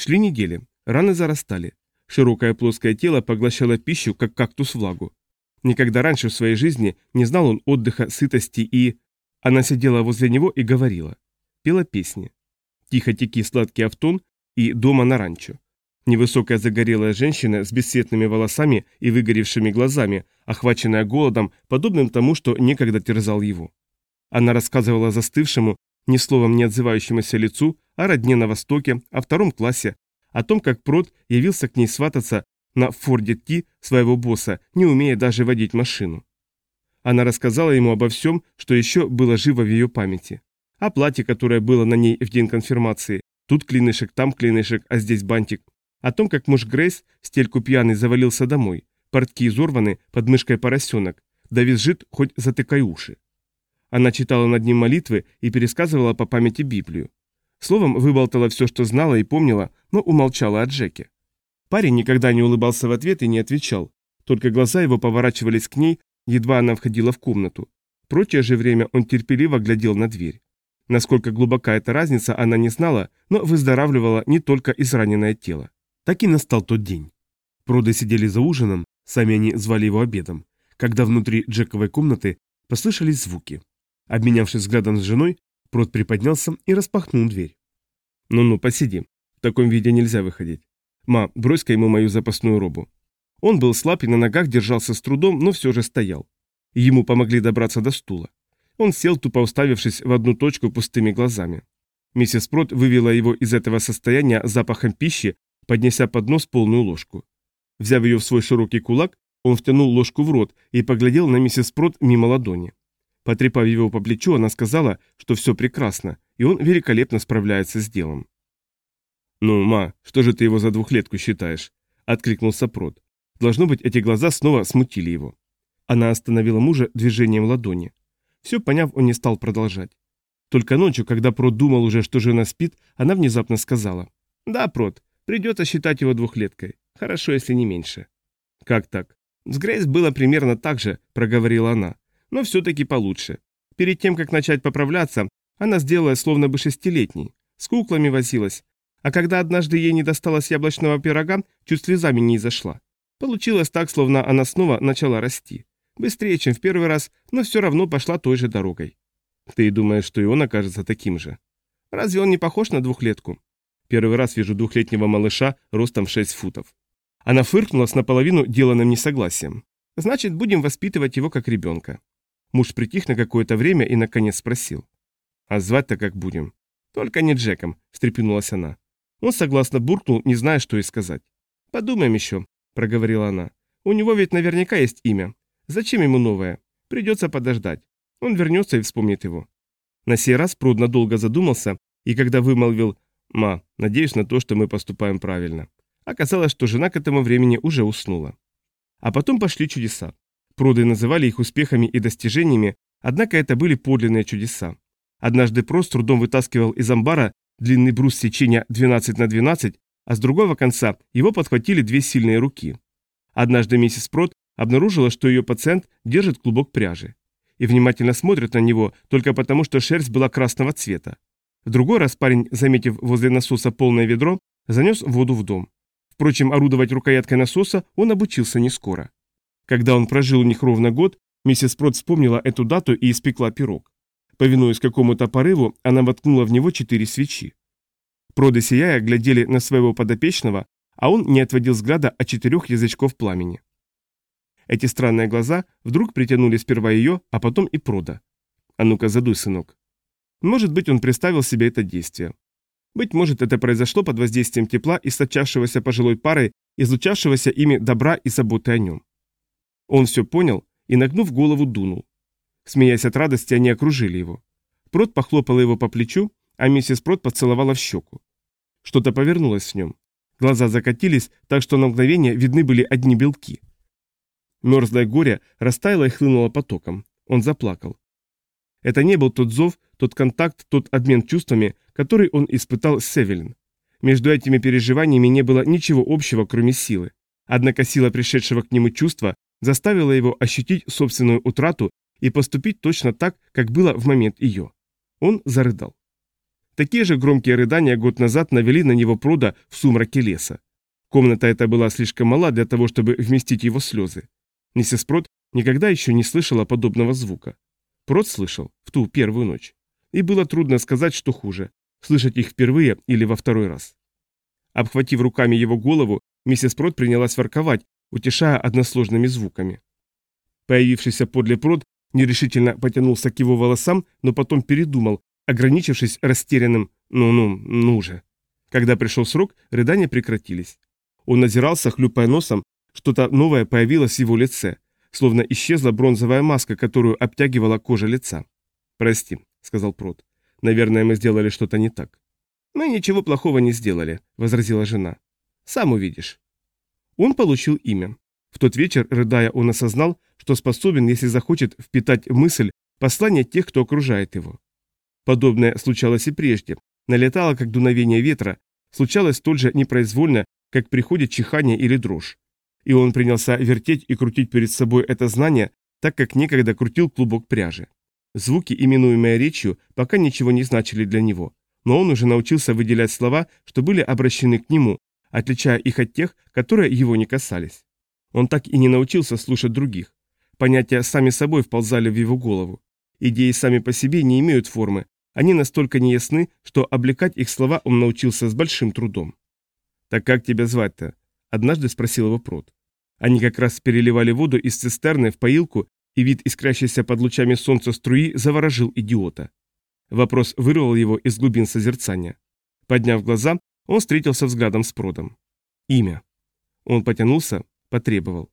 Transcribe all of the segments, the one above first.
Шли недели, раны зарастали. Широкое плоское тело поглощало пищу, как кактус влагу. Никогда раньше в своей жизни не знал он отдыха, сытости и... Она сидела возле него и говорила. Пела песни. Тихо теки сладкий автон и дома на ранчо. Невысокая загорелая женщина с бесцветными волосами и выгоревшими глазами, охваченная голодом, подобным тому, что некогда терзал его. Она рассказывала застывшему, ни словом не отзывающемуся лицу, о родне на Востоке, о втором классе, о том, как Прот явился к ней свататься на Форде Ти своего босса, не умея даже водить машину. Она рассказала ему обо всем, что еще было живо в ее памяти. О платье, которое было на ней в день конфирмации. Тут клинышек, там клинышек, а здесь бантик. О том, как муж Грейс, стельку пьяный, завалился домой. Портки изорваны, под мышкой поросенок. Да визжит, хоть затыкай уши. Она читала над ним молитвы и пересказывала по памяти Библию. Словом, выболтала все, что знала и помнила, но умолчала о Джеке. Парень никогда не улыбался в ответ и не отвечал. Только глаза его поворачивались к ней, едва она входила в комнату. Прочее же время он терпеливо глядел на дверь. Насколько глубока эта разница, она не знала, но выздоравливала не только израненное тело. Так и настал тот день. Проды сидели за ужином, сами они звали его обедом, когда внутри Джековой комнаты послышались звуки. Обменявшись взглядом с женой, Прод приподнялся и распахнул дверь. «Ну-ну, посиди. В таком виде нельзя выходить. Ма, брось-ка ему мою запасную робу». Он был слаб и на ногах держался с трудом, но все же стоял. Ему помогли добраться до стула. Он сел, тупо уставившись в одну точку пустыми глазами. Миссис Прот вывела его из этого состояния запахом пищи, поднеся под нос полную ложку. Взяв ее в свой широкий кулак, он втянул ложку в рот и поглядел на миссис Прот мимо ладони. Потрепав его по плечу, она сказала, что все прекрасно, и он великолепно справляется с делом. «Ну, ма, что же ты его за двухлетку считаешь?» – откликнулся Прот. Должно быть, эти глаза снова смутили его. Она остановила мужа движением ладони. Все поняв, он не стал продолжать. Только ночью, когда Прот думал уже, что жена спит, она внезапно сказала. «Да, Прот, Придется считать его двухлеткой. Хорошо, если не меньше. Как так? С Грейс было примерно так же, проговорила она. Но все-таки получше. Перед тем, как начать поправляться, она сделала словно бы шестилетней. С куклами возилась. А когда однажды ей не досталось яблочного пирога, чуть слезами не изошла. Получилось так, словно она снова начала расти. Быстрее, чем в первый раз, но все равно пошла той же дорогой. Ты думаешь, что и он окажется таким же? Разве он не похож на двухлетку? Первый раз вижу двухлетнего малыша ростом в 6 футов. Она фыркнула с наполовину деланным несогласием. Значит, будем воспитывать его как ребенка. Муж притих на какое-то время и наконец спросил. А звать-то как будем? Только не Джеком, встрепенулась она. Он согласно буркнул, не зная, что и сказать. Подумаем еще, проговорила она. У него ведь наверняка есть имя. Зачем ему новое? Придется подождать. Он вернется и вспомнит его. На сей раз Пруд надолго задумался, и когда вымолвил «Ма, надеюсь на то, что мы поступаем правильно». Оказалось, что жена к этому времени уже уснула. А потом пошли чудеса. Проды называли их успехами и достижениями, однако это были подлинные чудеса. Однажды Про с трудом вытаскивал из амбара длинный брус сечения 12 на 12, а с другого конца его подхватили две сильные руки. Однажды миссис Прот обнаружила, что ее пациент держит клубок пряжи. И внимательно смотрит на него только потому, что шерсть была красного цвета. В другой раз парень, заметив возле насоса полное ведро, занес воду в дом. Впрочем, орудовать рукояткой насоса он обучился не скоро. Когда он прожил у них ровно год, миссис Прот вспомнила эту дату и испекла пирог. Повинуясь какому-то порыву, она воткнула в него четыре свечи. Проды сияя глядели на своего подопечного, а он не отводил взгляда от четырех язычков пламени. Эти странные глаза вдруг притянули сперва ее, а потом и Прода. «А ну-ка, задуй, сынок». Может быть, он представил себе это действие. Быть может, это произошло под воздействием тепла, источавшегося пожилой парой, излучавшегося ими добра и заботы о нем. Он все понял и, нагнув голову, дунул. Смеясь от радости, они окружили его. Прот похлопала его по плечу, а миссис Прот поцеловала в щеку. Что-то повернулось в нем. Глаза закатились, так что на мгновение видны были одни белки. Мерзлое горе растаяло и хлынуло потоком. Он заплакал. Это не был тот зов, тот контакт, тот обмен чувствами, который он испытал с Севелин. Между этими переживаниями не было ничего общего, кроме силы. Однако сила пришедшего к нему чувства заставила его ощутить собственную утрату и поступить точно так, как было в момент ее. Он зарыдал. Такие же громкие рыдания год назад навели на него прода в сумраке леса. Комната эта была слишком мала для того, чтобы вместить его слезы. Миссис Прод никогда еще не слышала подобного звука. Прод слышал в ту первую ночь. И было трудно сказать, что хуже – слышать их впервые или во второй раз. Обхватив руками его голову, миссис Прод принялась ворковать, утешая односложными звуками. Появившийся подле Прод нерешительно потянулся к его волосам, но потом передумал, ограничившись растерянным «ну-ну, ну же». Когда пришел срок, рыдания прекратились. Он озирался, хлюпая носом, что-то новое появилось в его лице, словно исчезла бронзовая маска, которую обтягивала кожа лица. «Прости», — сказал Прот. «Наверное, мы сделали что-то не так». «Мы ничего плохого не сделали», — возразила жена. «Сам увидишь». Он получил имя. В тот вечер, рыдая, он осознал, что способен, если захочет, впитать мысль послание тех, кто окружает его. Подобное случалось и прежде, налетало как дуновение ветра, случалось столь же непроизвольно, как приходит чихание или дрожь. И он принялся вертеть и крутить перед собой это знание, так как некогда крутил клубок пряжи. Звуки, именуемые речью, пока ничего не значили для него, но он уже научился выделять слова, что были обращены к нему, отличая их от тех, которые его не касались. Он так и не научился слушать других. Понятия сами собой вползали в его голову. Идеи сами по себе не имеют формы, они настолько неясны, что облекать их слова он научился с большим трудом. «Так как тебя звать-то?» – однажды спросил его Прот. Они как раз переливали воду из цистерны в поилку, и вид искрящейся под лучами солнца струи заворожил идиота. Вопрос вырвал его из глубин созерцания. Подняв глаза, он встретился взглядом с Продом. Имя. Он потянулся, потребовал.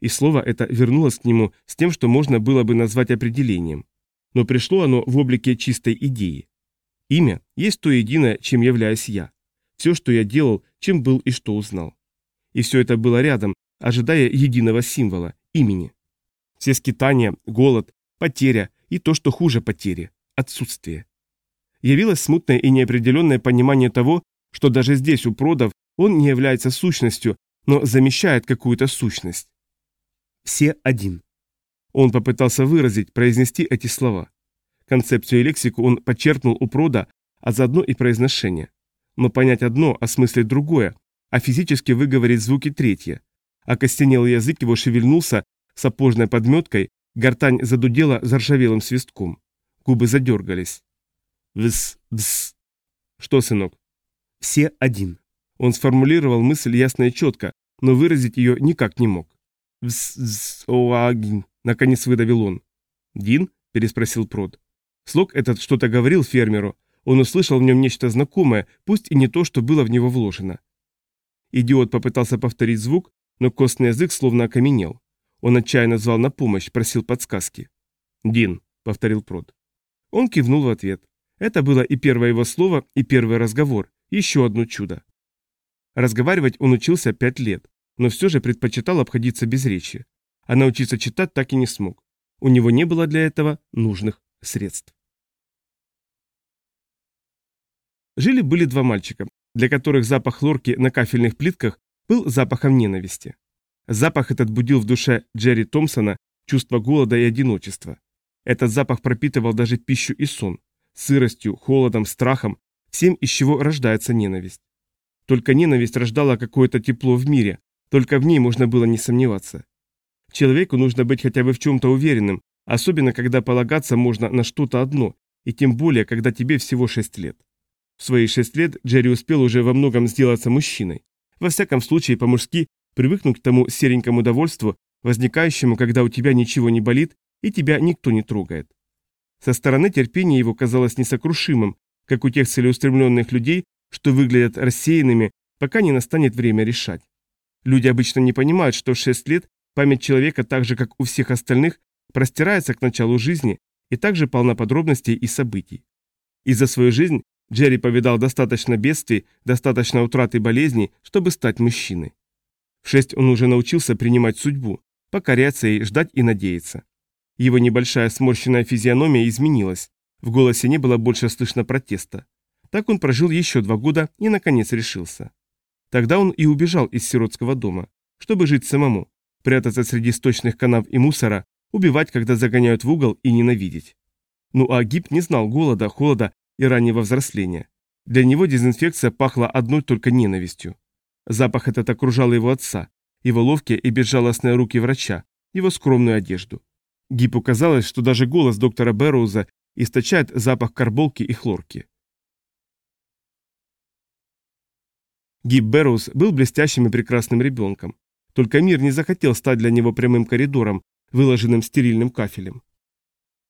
И слово это вернулось к нему с тем, что можно было бы назвать определением. Но пришло оно в облике чистой идеи. Имя есть то единое, чем являюсь я. Все, что я делал, чем был и что узнал. И все это было рядом, ожидая единого символа, имени. Все скитания, голод, потеря и то, что хуже потери – отсутствие. Явилось смутное и неопределенное понимание того, что даже здесь у продов он не является сущностью, но замещает какую-то сущность. Все один. Он попытался выразить, произнести эти слова. Концепцию и лексику он подчеркнул у прода, а заодно и произношение. Но понять одно, осмыслить другое, а физически выговорить звуки третье. Окостенелый язык его шевельнулся сапожной подметкой, гортань задудела заржавелым свистком. Губы задергались. Вс, вс. Что, сынок? Все один. Он сформулировал мысль ясно и четко, но выразить ее никак не мог. Вс, вс, оагин. Наконец выдавил он. «Дин?» – переспросил Прод. Слог этот что-то говорил фермеру. Он услышал в нем нечто знакомое, пусть и не то, что было в него вложено. Идиот попытался повторить звук, но костный язык словно окаменел. Он отчаянно звал на помощь, просил подсказки. «Дин», — повторил Прод. Он кивнул в ответ. Это было и первое его слово, и первый разговор, еще одно чудо. Разговаривать он учился пять лет, но все же предпочитал обходиться без речи а научиться читать так и не смог. У него не было для этого нужных средств. Жили-были два мальчика, для которых запах лорки на кафельных плитках был запахом ненависти. Запах этот будил в душе Джерри Томпсона чувство голода и одиночества. Этот запах пропитывал даже пищу и сон, сыростью, холодом, страхом, всем, из чего рождается ненависть. Только ненависть рождала какое-то тепло в мире, только в ней можно было не сомневаться. Человеку нужно быть хотя бы в чем-то уверенным, особенно когда полагаться можно на что-то одно, и тем более, когда тебе всего 6 лет. В свои 6 лет Джерри успел уже во многом сделаться мужчиной. Во всяком случае, по-мужски привыкнуть к тому серенькому довольству, возникающему, когда у тебя ничего не болит и тебя никто не трогает. Со стороны терпение его казалось несокрушимым, как у тех целеустремленных людей, что выглядят рассеянными, пока не настанет время решать. Люди обычно не понимают, что в 6 лет Память человека, так же как у всех остальных, простирается к началу жизни и также полна подробностей и событий. И за свою жизнь Джерри повидал достаточно бедствий, достаточно утрат и болезней, чтобы стать мужчиной. В шесть он уже научился принимать судьбу, покоряться ей, ждать и надеяться. Его небольшая сморщенная физиономия изменилась, в голосе не было больше слышно протеста. Так он прожил еще два года и, наконец, решился. Тогда он и убежал из сиротского дома, чтобы жить самому, прятаться среди сточных канав и мусора, убивать, когда загоняют в угол и ненавидеть. Ну а Гиб не знал голода, холода и раннего взросления. Для него дезинфекция пахла одной только ненавистью. Запах этот окружал его отца, его ловкие и безжалостные руки врача, его скромную одежду. Гипу казалось, что даже голос доктора Бэрроуза источает запах карболки и хлорки. Гиб Бэрроуз был блестящим и прекрасным ребенком. Только мир не захотел стать для него прямым коридором, выложенным стерильным кафелем.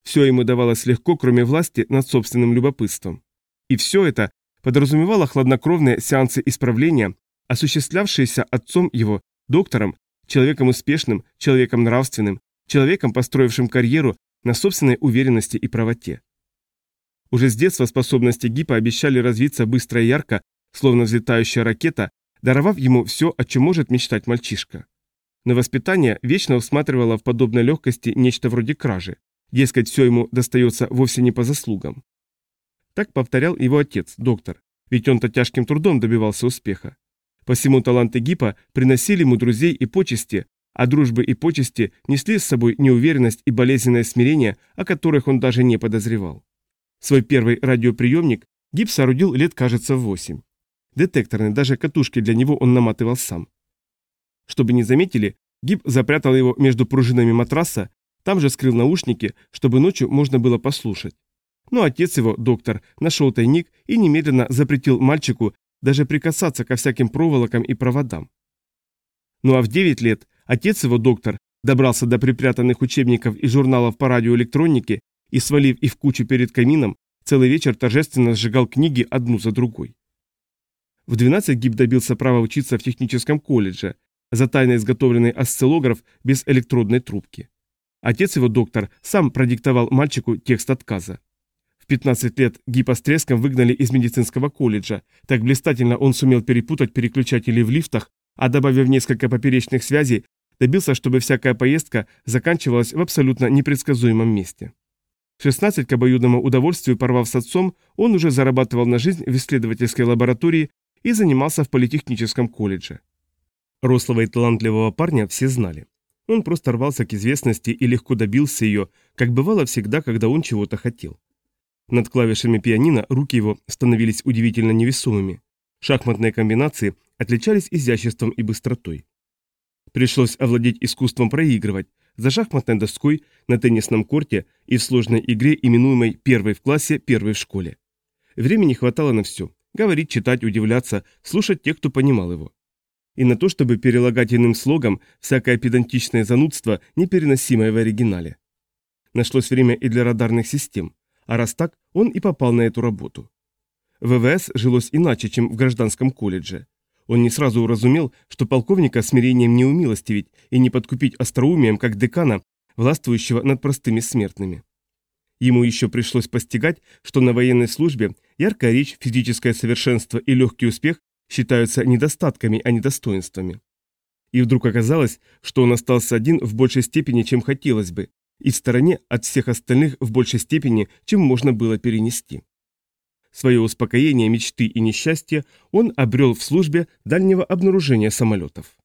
Все ему давалось легко, кроме власти над собственным любопытством. И все это подразумевало хладнокровные сеансы исправления, осуществлявшиеся отцом его, доктором, человеком успешным, человеком нравственным, человеком, построившим карьеру на собственной уверенности и правоте. Уже с детства способности Гипа обещали развиться быстро и ярко, словно взлетающая ракета, даровав ему все, о чем может мечтать мальчишка. Но воспитание вечно усматривало в подобной легкости нечто вроде кражи. Дескать, все ему достается вовсе не по заслугам. Так повторял его отец, доктор, ведь он-то тяжким трудом добивался успеха. Посему таланты Гипа приносили ему друзей и почести, а дружбы и почести несли с собой неуверенность и болезненное смирение, о которых он даже не подозревал. Свой первый радиоприемник Гип соорудил лет, кажется, в восемь. Детекторный, даже катушки для него он наматывал сам. Чтобы не заметили, Гиб запрятал его между пружинами матраса, там же скрыл наушники, чтобы ночью можно было послушать. Но отец его, доктор, нашел тайник и немедленно запретил мальчику даже прикасаться ко всяким проволокам и проводам. Ну а в 9 лет отец его, доктор, добрался до припрятанных учебников и журналов по радиоэлектронике и, свалив их в кучу перед камином, целый вечер торжественно сжигал книги одну за другой. В 12 Гиб добился права учиться в техническом колледже, за тайно изготовленный осциллограф без электродной трубки. Отец его, доктор, сам продиктовал мальчику текст отказа. В 15 лет Гипа с треском выгнали из медицинского колледжа, так блистательно он сумел перепутать переключатели в лифтах, а добавив несколько поперечных связей, добился, чтобы всякая поездка заканчивалась в абсолютно непредсказуемом месте. В 16 к обоюдному удовольствию, порвав с отцом, он уже зарабатывал на жизнь в исследовательской лаборатории и занимался в политехническом колледже. Рослого и талантливого парня все знали. Он просто рвался к известности и легко добился ее, как бывало всегда, когда он чего-то хотел. Над клавишами пианино руки его становились удивительно невесомыми. Шахматные комбинации отличались изяществом и быстротой. Пришлось овладеть искусством проигрывать, за шахматной доской, на теннисном корте и в сложной игре, именуемой первой в классе, первой в школе. Времени хватало на все. Говорить, читать, удивляться, слушать тех, кто понимал его. И на то, чтобы перелагать иным слогом всякое педантичное занудство, непереносимое в оригинале. Нашлось время и для радарных систем, а раз так, он и попал на эту работу. В ВВС жилось иначе, чем в гражданском колледже. Он не сразу уразумел, что полковника смирением не умилостивить и не подкупить остроумием, как декана, властвующего над простыми смертными. Ему еще пришлось постигать, что на военной службе яркая речь, физическое совершенство и легкий успех считаются недостатками, а не достоинствами. И вдруг оказалось, что он остался один в большей степени, чем хотелось бы, и в стороне от всех остальных в большей степени, чем можно было перенести. Свое успокоение, мечты и несчастье он обрел в службе дальнего обнаружения самолетов.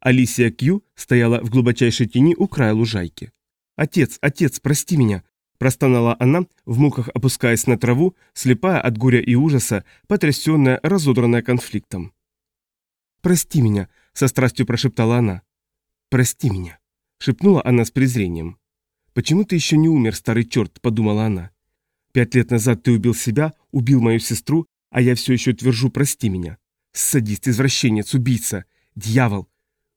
Алисия Кью стояла в глубочайшей тени у края лужайки. «Отец, отец, прости меня!» – простонала она, в муках опускаясь на траву, слепая от горя и ужаса, потрясенная, разодранная конфликтом. «Прости меня!» – со страстью прошептала она. «Прости меня!» – шепнула она с презрением. «Почему ты еще не умер, старый черт?» – подумала она. «Пять лет назад ты убил себя, убил мою сестру, а я все еще твержу «прости меня». Садист, извращенец, убийца, дьявол,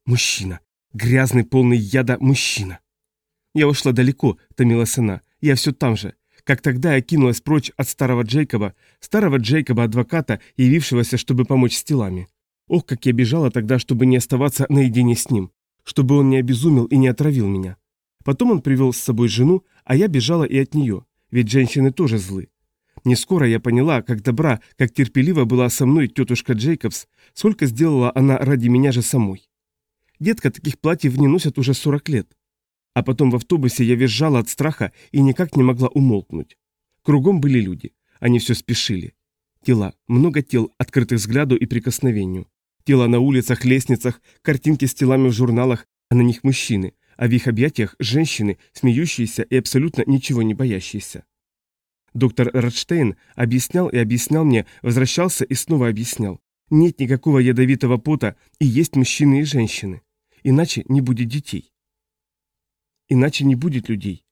Мужчина. Грязный, полный яда мужчина. Я ушла далеко, томилась она. Я все там же. Как тогда я кинулась прочь от старого Джейкоба, старого Джейкоба-адвоката, явившегося, чтобы помочь с телами. Ох, как я бежала тогда, чтобы не оставаться наедине с ним. Чтобы он не обезумел и не отравил меня. Потом он привел с собой жену, а я бежала и от нее, ведь женщины тоже злы. Не скоро я поняла, как добра, как терпелива была со мной тетушка Джейкобс, сколько сделала она ради меня же самой. Детка, таких платьев не носят уже 40 лет. А потом в автобусе я визжала от страха и никак не могла умолкнуть. Кругом были люди. Они все спешили. Тела, много тел, открытых взгляду и прикосновению. Тела на улицах, лестницах, картинки с телами в журналах, а на них мужчины. А в их объятиях женщины, смеющиеся и абсолютно ничего не боящиеся. Доктор Радштейн объяснял и объяснял мне, возвращался и снова объяснял. Нет никакого ядовитого пота, и есть мужчины и женщины. Иначе не будет детей. Иначе не будет людей.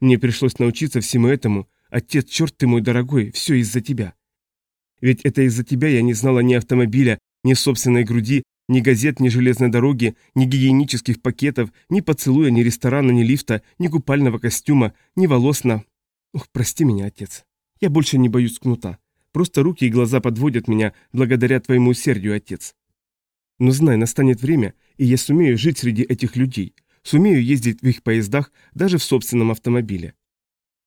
Мне пришлось научиться всему этому. Отец, черт ты мой дорогой, все из-за тебя. Ведь это из-за тебя я не знала ни автомобиля, ни собственной груди, ни газет, ни железной дороги, ни гигиенических пакетов, ни поцелуя, ни ресторана, ни лифта, ни купального костюма, ни волос на... Ух, прости меня, отец. Я больше не боюсь кнута. Просто руки и глаза подводят меня благодаря твоему усердию, отец. Но знай, настанет время, и я сумею жить среди этих людей, сумею ездить в их поездах даже в собственном автомобиле.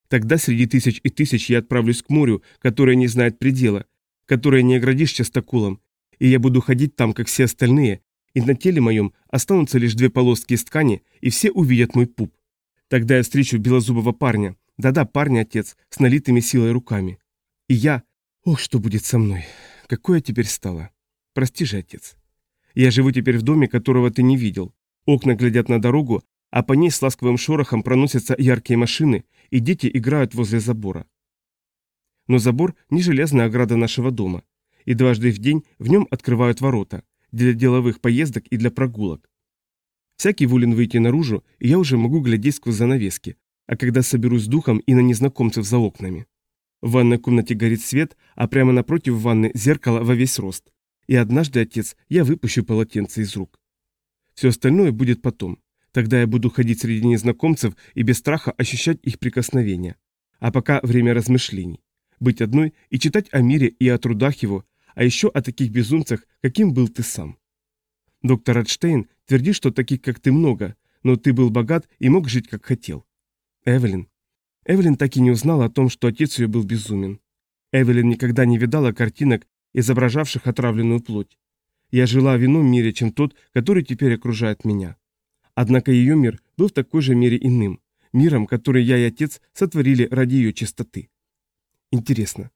Тогда среди тысяч и тысяч я отправлюсь к морю, которое не знает предела, которое не оградишь частоколом, и я буду ходить там, как все остальные, и на теле моем останутся лишь две полоски из ткани, и все увидят мой пуп. Тогда я встречу белозубого парня, да-да, парня, отец, с налитыми силой руками. И я... Ох, что будет со мной? Какое теперь стало? Прости же, отец. Я живу теперь в доме, которого ты не видел. Окна глядят на дорогу, а по ней с ласковым шорохом проносятся яркие машины, и дети играют возле забора. Но забор не железная ограда нашего дома и дважды в день в нем открывают ворота для деловых поездок и для прогулок. Всякий волен выйти наружу, и я уже могу глядеть сквозь занавески, а когда соберусь с духом и на незнакомцев за окнами. В ванной комнате горит свет, а прямо напротив ванны зеркало во весь рост. И однажды, отец, я выпущу полотенце из рук. Все остальное будет потом. Тогда я буду ходить среди незнакомцев и без страха ощущать их прикосновения. А пока время размышлений. Быть одной и читать о мире и о трудах его, а еще о таких безумцах, каким был ты сам. Доктор Радштейн твердит, что таких, как ты, много, но ты был богат и мог жить, как хотел. Эвелин. Эвелин так и не узнала о том, что отец ее был безумен. Эвелин никогда не видала картинок, изображавших отравленную плоть. Я жила в ином мире, чем тот, который теперь окружает меня. Однако ее мир был в такой же мере иным, миром, который я и отец сотворили ради ее чистоты. Интересно,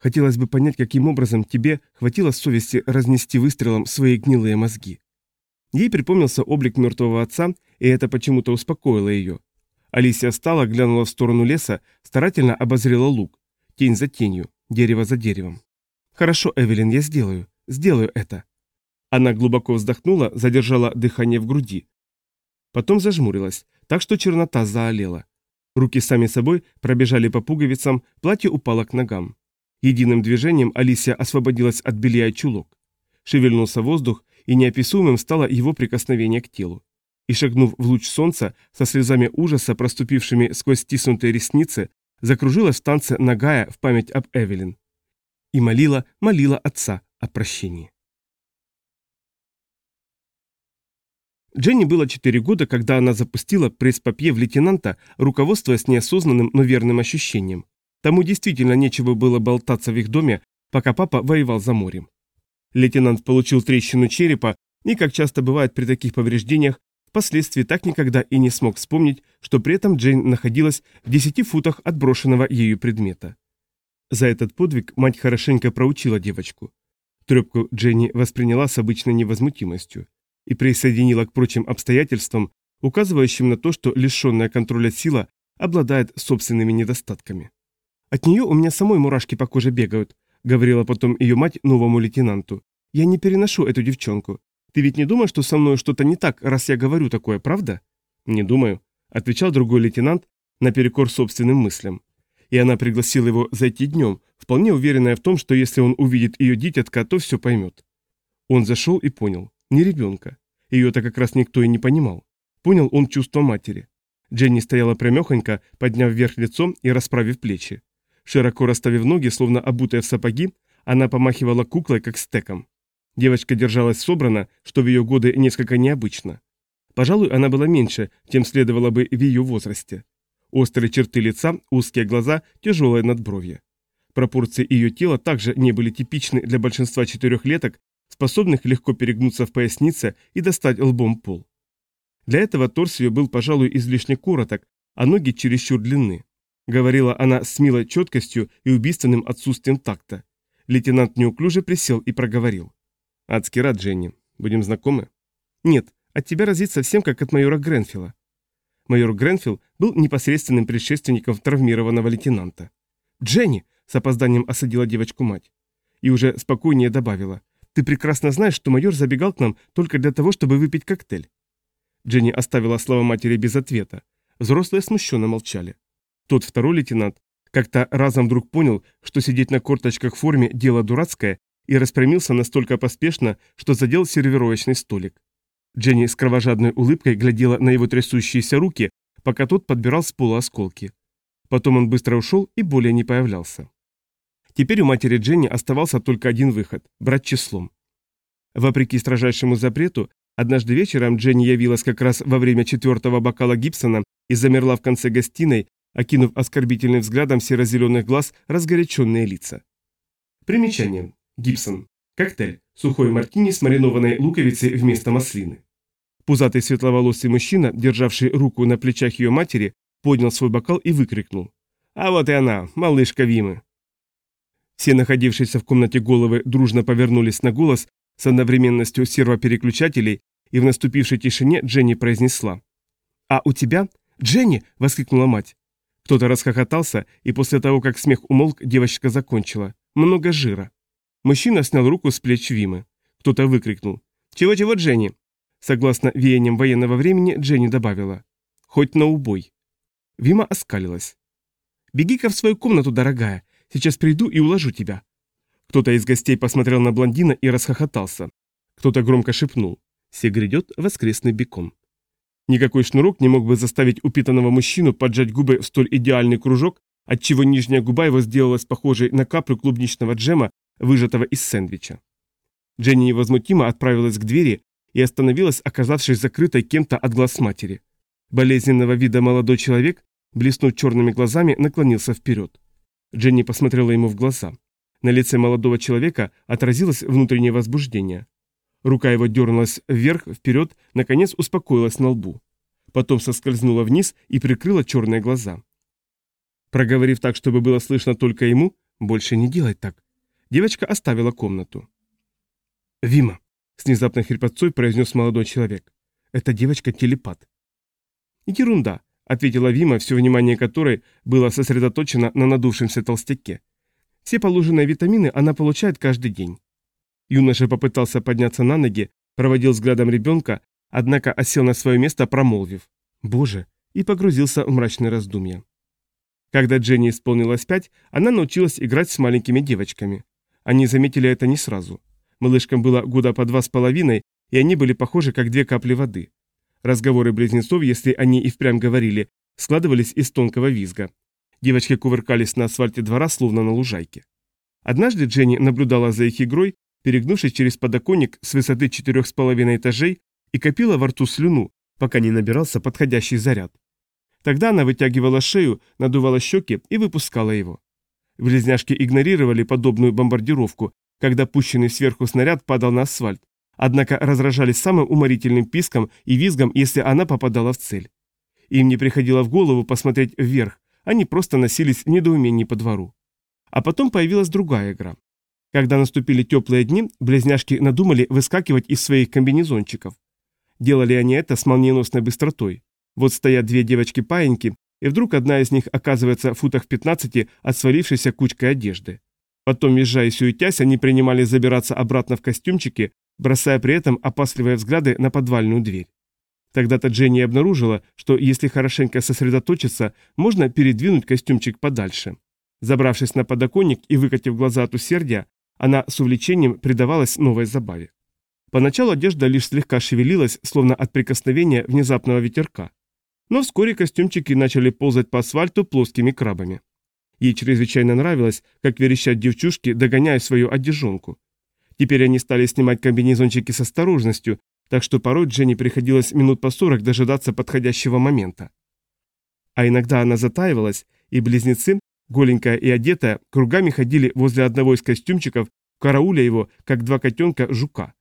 Хотелось бы понять, каким образом тебе хватило совести разнести выстрелом свои гнилые мозги. Ей припомнился облик мертвого отца, и это почему-то успокоило ее. Алисия встала, глянула в сторону леса, старательно обозрела луг. Тень за тенью, дерево за деревом. «Хорошо, Эвелин, я сделаю. Сделаю это». Она глубоко вздохнула, задержала дыхание в груди. Потом зажмурилась, так что чернота заолела. Руки сами собой пробежали по пуговицам, платье упало к ногам. Единым движением Алисия освободилась от белья и чулок. Шевельнулся воздух, и неописуемым стало его прикосновение к телу. И шагнув в луч солнца, со слезами ужаса, проступившими сквозь стиснутые ресницы, закружилась в танце нагая в память об Эвелин. И молила, молила отца о прощении. Дженни было 4 года, когда она запустила пресс-папье в лейтенанта, руководствуясь неосознанным, но верным ощущением. Тому действительно нечего было болтаться в их доме, пока папа воевал за морем. Лейтенант получил трещину черепа и, как часто бывает при таких повреждениях, впоследствии так никогда и не смог вспомнить, что при этом Джейн находилась в десяти футах от брошенного ею предмета. За этот подвиг мать хорошенько проучила девочку. Трепку Дженни восприняла с обычной невозмутимостью и присоединила к прочим обстоятельствам, указывающим на то, что лишенная контроля сила обладает собственными недостатками. «От нее у меня самой мурашки по коже бегают», — говорила потом ее мать новому лейтенанту. «Я не переношу эту девчонку. Ты ведь не думаешь, что со мной что-то не так, раз я говорю такое, правда?» «Не думаю», — отвечал другой лейтенант наперекор собственным мыслям. И она пригласила его зайти днем, вполне уверенная в том, что если он увидит ее дитятка, то все поймет. Он зашел и понял. Не ребенка. Ее-то как раз никто и не понимал. Понял он чувство матери. Дженни стояла прямехонько, подняв вверх лицо и расправив плечи. Широко расставив ноги, словно обутая в сапоги, она помахивала куклой, как стеком. Девочка держалась собрано, что в ее годы несколько необычно. Пожалуй, она была меньше, чем следовало бы в ее возрасте. Острые черты лица, узкие глаза, тяжелое надбровье. Пропорции ее тела также не были типичны для большинства четырехлеток, способных легко перегнуться в пояснице и достать лбом пол. Для этого торс ее был, пожалуй, излишне короток, а ноги чересчур длинны. Говорила она с милой четкостью и убийственным отсутствием такта. Лейтенант неуклюже присел и проговорил. «Адский рад, Дженни. Будем знакомы?» «Нет, от тебя разит совсем как от майора Гренфилла». Майор Гренфилл был непосредственным предшественником травмированного лейтенанта. «Дженни!» – с опозданием осадила девочку мать. И уже спокойнее добавила. «Ты прекрасно знаешь, что майор забегал к нам только для того, чтобы выпить коктейль». Дженни оставила слова матери без ответа. Взрослые смущенно молчали. Тот второй лейтенант как-то разом вдруг понял, что сидеть на корточках в форме – дело дурацкое, и распрямился настолько поспешно, что задел сервировочный столик. Дженни с кровожадной улыбкой глядела на его трясущиеся руки, пока тот подбирал с пола осколки. Потом он быстро ушел и более не появлялся. Теперь у матери Дженни оставался только один выход – брать числом. Вопреки строжайшему запрету, однажды вечером Дженни явилась как раз во время четвертого бокала Гибсона и замерла в конце гостиной, окинув оскорбительным взглядом серо-зеленых глаз разгоряченные лица. Примечание. Гибсон. Коктейль. Сухой мартини с маринованной луковицей вместо маслины. Пузатый светловолосый мужчина, державший руку на плечах ее матери, поднял свой бокал и выкрикнул. «А вот и она, малышка Вимы!» Все находившиеся в комнате головы дружно повернулись на голос с одновременностью сервопереключателей, и в наступившей тишине Дженни произнесла. «А у тебя? Дженни!» – воскликнула мать. Кто-то расхохотался, и после того, как смех умолк, девочка закончила. «Много жира». Мужчина снял руку с плеч Вимы. Кто-то выкрикнул. «Чего-чего, Дженни?» Согласно веяниям военного времени, Дженни добавила. «Хоть на убой». Вима оскалилась. «Беги-ка в свою комнату, дорогая. Сейчас приду и уложу тебя». Кто-то из гостей посмотрел на блондина и расхохотался. Кто-то громко шепнул. «Се грядет воскресный бекон». Никакой шнурок не мог бы заставить упитанного мужчину поджать губы в столь идеальный кружок, отчего нижняя губа его сделалась похожей на каплю клубничного джема выжатого из сэндвича. Дженни невозмутимо отправилась к двери и остановилась, оказавшись закрытой кем-то от глаз матери. Болезненного вида молодой человек, блеснув черными глазами, наклонился вперед. Дженни посмотрела ему в глаза. На лице молодого человека отразилось внутреннее возбуждение. Рука его дернулась вверх, вперед, наконец успокоилась на лбу. Потом соскользнула вниз и прикрыла черные глаза. Проговорив так, чтобы было слышно только ему, «Больше не делай так. Девочка оставила комнату. «Вима», — с внезапной хрипотцой произнес молодой человек. «Эта девочка телепат». «Ерунда», — ответила Вима, все внимание которой было сосредоточено на надувшемся толстяке. «Все положенные витамины она получает каждый день». Юноша попытался подняться на ноги, проводил взглядом ребенка, однако осел на свое место, промолвив «Боже!» и погрузился в мрачные раздумья. Когда Дженни исполнилось пять, она научилась играть с маленькими девочками. Они заметили это не сразу. Малышкам было года по два с половиной, и они были похожи, как две капли воды. Разговоры близнецов, если они и впрямь говорили, складывались из тонкого визга. Девочки кувыркались на асфальте двора, словно на лужайке. Однажды Дженни наблюдала за их игрой, перегнувшись через подоконник с высоты четырех с половиной этажей и копила во рту слюну, пока не набирался подходящий заряд. Тогда она вытягивала шею, надувала щеки и выпускала его. Близняшки игнорировали подобную бомбардировку, когда пущенный сверху снаряд падал на асфальт, однако разражались самым уморительным писком и визгом, если она попадала в цель. Им не приходило в голову посмотреть вверх, они просто носились в недоумении по двору. А потом появилась другая игра. Когда наступили теплые дни, близняшки надумали выскакивать из своих комбинезончиков. Делали они это с молниеносной быстротой. Вот стоят две девочки-паиньки и вдруг одна из них оказывается в футах 15 от свалившейся кучкой одежды. Потом, езжая и суетясь, они принимали забираться обратно в костюмчики, бросая при этом опасливые взгляды на подвальную дверь. Тогда-то Дженни обнаружила, что если хорошенько сосредоточиться, можно передвинуть костюмчик подальше. Забравшись на подоконник и выкатив глаза от усердия, она с увлечением предавалась новой забаве. Поначалу одежда лишь слегка шевелилась, словно от прикосновения внезапного ветерка. Но вскоре костюмчики начали ползать по асфальту плоскими крабами. Ей чрезвычайно нравилось, как верещат девчушки, догоняя свою одежонку. Теперь они стали снимать комбинезончики с осторожностью, так что порой Дженни приходилось минут по сорок дожидаться подходящего момента. А иногда она затаивалась, и близнецы, голенькая и одетая, кругами ходили возле одного из костюмчиков, карауля его, как два котенка, жука.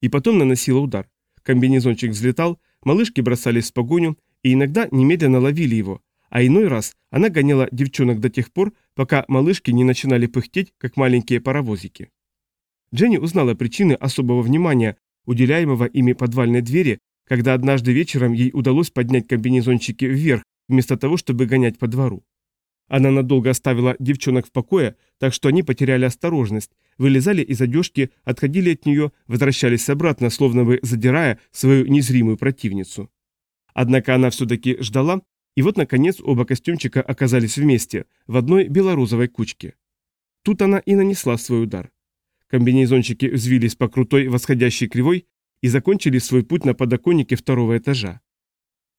И потом наносила удар. Комбинезончик взлетал, малышки бросались в погоню, и иногда немедленно ловили его, а иной раз она гоняла девчонок до тех пор, пока малышки не начинали пыхтеть, как маленькие паровозики. Дженни узнала причины особого внимания, уделяемого ими подвальной двери, когда однажды вечером ей удалось поднять комбинезончики вверх, вместо того, чтобы гонять по двору. Она надолго оставила девчонок в покое, так что они потеряли осторожность, вылезали из одежки, отходили от нее, возвращались обратно, словно бы задирая свою незримую противницу. Однако она все-таки ждала, и вот, наконец, оба костюмчика оказались вместе, в одной белорозовой кучке. Тут она и нанесла свой удар. Комбинезончики взвились по крутой восходящей кривой и закончили свой путь на подоконнике второго этажа.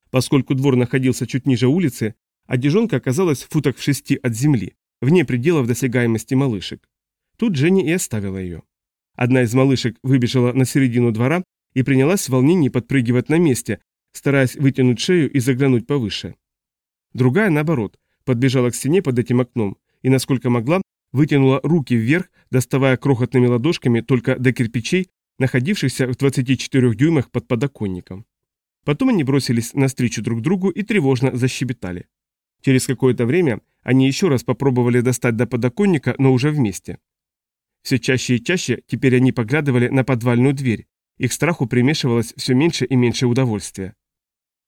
Поскольку двор находился чуть ниже улицы, одежонка оказалась в футах в шести от земли, вне пределов досягаемости малышек. Тут Женя и оставила ее. Одна из малышек выбежала на середину двора и принялась в волнении подпрыгивать на месте, стараясь вытянуть шею и заглянуть повыше. Другая, наоборот, подбежала к стене под этим окном и, насколько могла, вытянула руки вверх, доставая крохотными ладошками только до кирпичей, находившихся в 24 дюймах под подоконником. Потом они бросились навстречу друг другу и тревожно защебетали. Через какое-то время они еще раз попробовали достать до подоконника, но уже вместе. Все чаще и чаще теперь они поглядывали на подвальную дверь. Их страху примешивалось все меньше и меньше удовольствия.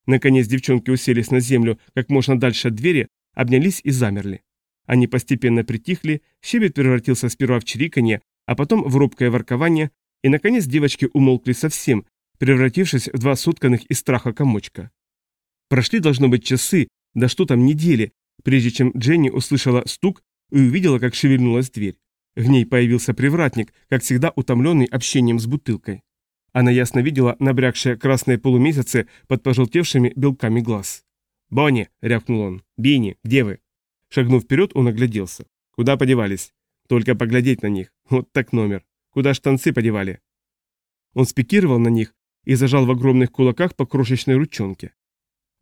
Наконец девчонки уселись на землю как можно дальше от двери, обнялись и замерли. Они постепенно притихли, щебет превратился сперва в чириканье, а потом в робкое воркование, и, наконец, девочки умолкли совсем, превратившись в два сотканных из страха комочка. Прошли, должно быть, часы, да что там, недели, прежде чем Дженни услышала стук и увидела, как шевельнулась дверь. В ней появился привратник, как всегда утомленный общением с бутылкой. Она ясно видела набрякшие красные полумесяцы под пожелтевшими белками глаз. «Бонни!» — рявкнул он. «Бини, где вы?» Шагнув вперед, он огляделся. «Куда подевались?» «Только поглядеть на них. Вот так номер. Куда штанцы подевали?» Он спикировал на них и зажал в огромных кулаках по крошечной ручонке.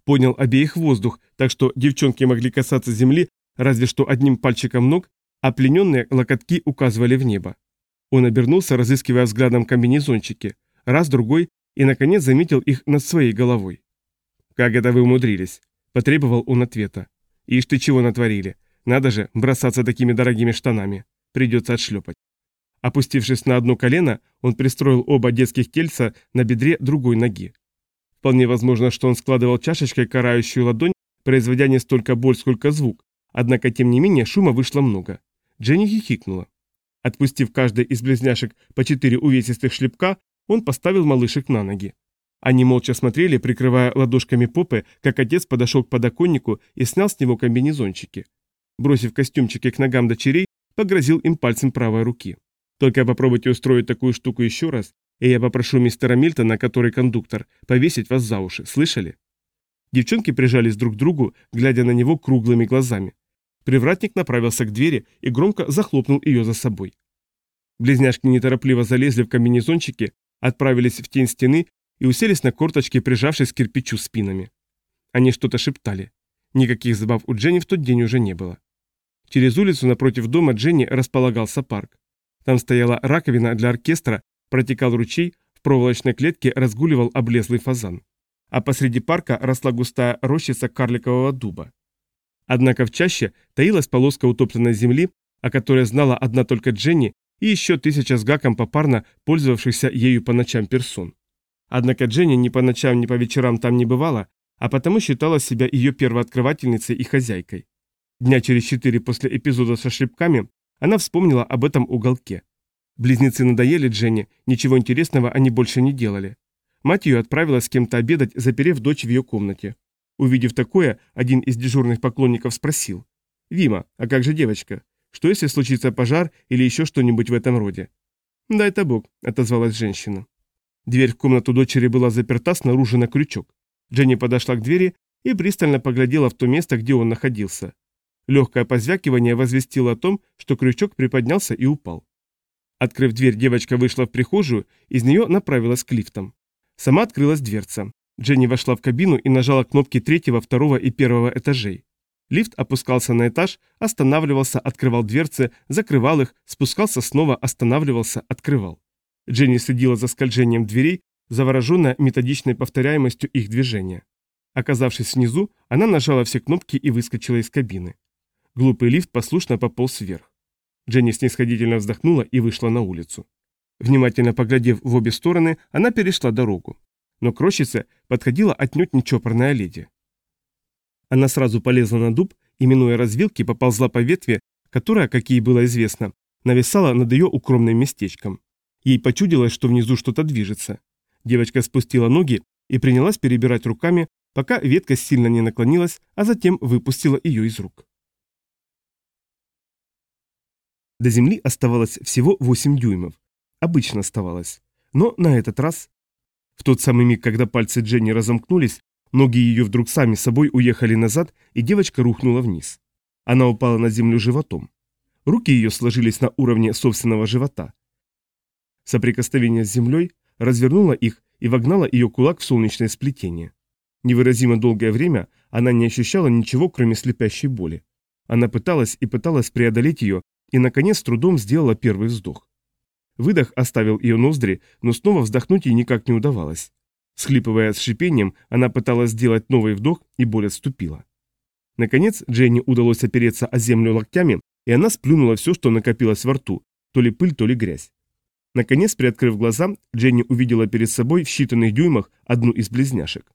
Поднял обеих воздух, так что девчонки могли касаться земли разве что одним пальчиком ног, а плененные локотки указывали в небо. Он обернулся, разыскивая взглядом комбинезончики, раз, другой, и, наконец, заметил их над своей головой. «Как это вы умудрились?» – потребовал он ответа. «Ишь ты чего натворили? Надо же бросаться такими дорогими штанами. Придется отшлепать». Опустившись на одно колено, он пристроил оба детских тельца на бедре другой ноги. Вполне возможно, что он складывал чашечкой карающую ладонь, производя не столько боль, сколько звук, однако тем не менее шума вышло много. Дженни хихикнула. Отпустив каждой из близняшек по четыре увесистых шлепка, он поставил малышек на ноги. Они молча смотрели, прикрывая ладошками попы, как отец подошел к подоконнику и снял с него комбинезончики. Бросив костюмчики к ногам дочерей, погрозил им пальцем правой руки. Только попробуйте устроить такую штуку еще раз, и я попрошу мистера Мильтона, который кондуктор, повесить вас за уши, слышали?» Девчонки прижались друг к другу, глядя на него круглыми глазами. Привратник направился к двери и громко захлопнул ее за собой. Близняшки неторопливо залезли в комбинезончики, отправились в тень стены и уселись на корточки, прижавшись к кирпичу спинами. Они что-то шептали. Никаких забав у Дженни в тот день уже не было. Через улицу напротив дома Дженни располагался парк. Там стояла раковина для оркестра, протекал ручей, в проволочной клетке разгуливал облезлый фазан. А посреди парка росла густая рощица карликового дуба. Однако в чаще таилась полоска утопленной земли, о которой знала одна только Дженни и еще тысяча с гаком попарно пользовавшихся ею по ночам персон. Однако Дженни ни по ночам, ни по вечерам там не бывала, а потому считала себя ее первооткрывательницей и хозяйкой. Дня через четыре после эпизода со шлепками она вспомнила об этом уголке. Близнецы надоели Дженни, ничего интересного они больше не делали. Мать ее отправилась с кем-то обедать, заперев дочь в ее комнате. Увидев такое, один из дежурных поклонников спросил. «Вима, а как же девочка? Что если случится пожар или еще что-нибудь в этом роде?» «Дай-то бог», — отозвалась женщина. Дверь в комнату дочери была заперта снаружи на крючок. Дженни подошла к двери и пристально поглядела в то место, где он находился. Легкое позвякивание возвестило о том, что крючок приподнялся и упал. Открыв дверь, девочка вышла в прихожую, из нее направилась к лифтам. Сама открылась дверца. Дженни вошла в кабину и нажала кнопки третьего, второго и первого этажей. Лифт опускался на этаж, останавливался, открывал дверцы, закрывал их, спускался снова, останавливался, открывал. Дженни следила за скольжением дверей, завороженная методичной повторяемостью их движения. Оказавшись внизу, она нажала все кнопки и выскочила из кабины. Глупый лифт послушно пополз вверх. Дженни снисходительно вздохнула и вышла на улицу. Внимательно поглядев в обе стороны, она перешла дорогу. но к рощице подходила отнюдь не чопорная леди. Она сразу полезла на дуб и, минуя развилки, поползла по ветви, которая, как ей было известно, нависала над ее укромным местечком. Ей почудилось, что внизу что-то движется. Девочка спустила ноги и принялась перебирать руками, пока ветка сильно не наклонилась, а затем выпустила ее из рук. До земли оставалось всего 8 дюймов. Обычно оставалось. Но на этот раз... В тот самый миг, когда пальцы Дженни разомкнулись, ноги ее вдруг сами собой уехали назад, и девочка рухнула вниз. Она упала на землю животом. Руки ее сложились на уровне собственного живота. Соприкосновение с землей развернуло их и вогнало ее кулак в солнечное сплетение. Невыразимо долгое время она не ощущала ничего, кроме слепящей боли. Она пыталась и пыталась преодолеть ее, и, наконец, с трудом сделала первый вздох. Выдох оставил ее ноздри, но снова вздохнуть ей никак не удавалось. Схлипывая с шипением, она пыталась сделать новый вдох, и боль отступила. Наконец, Дженни удалось опереться о землю локтями, и она сплюнула все, что накопилось во рту, то ли пыль, то ли грязь. Наконец, приоткрыв глаза, Дженни увидела перед собой в считанных дюймах одну из близняшек.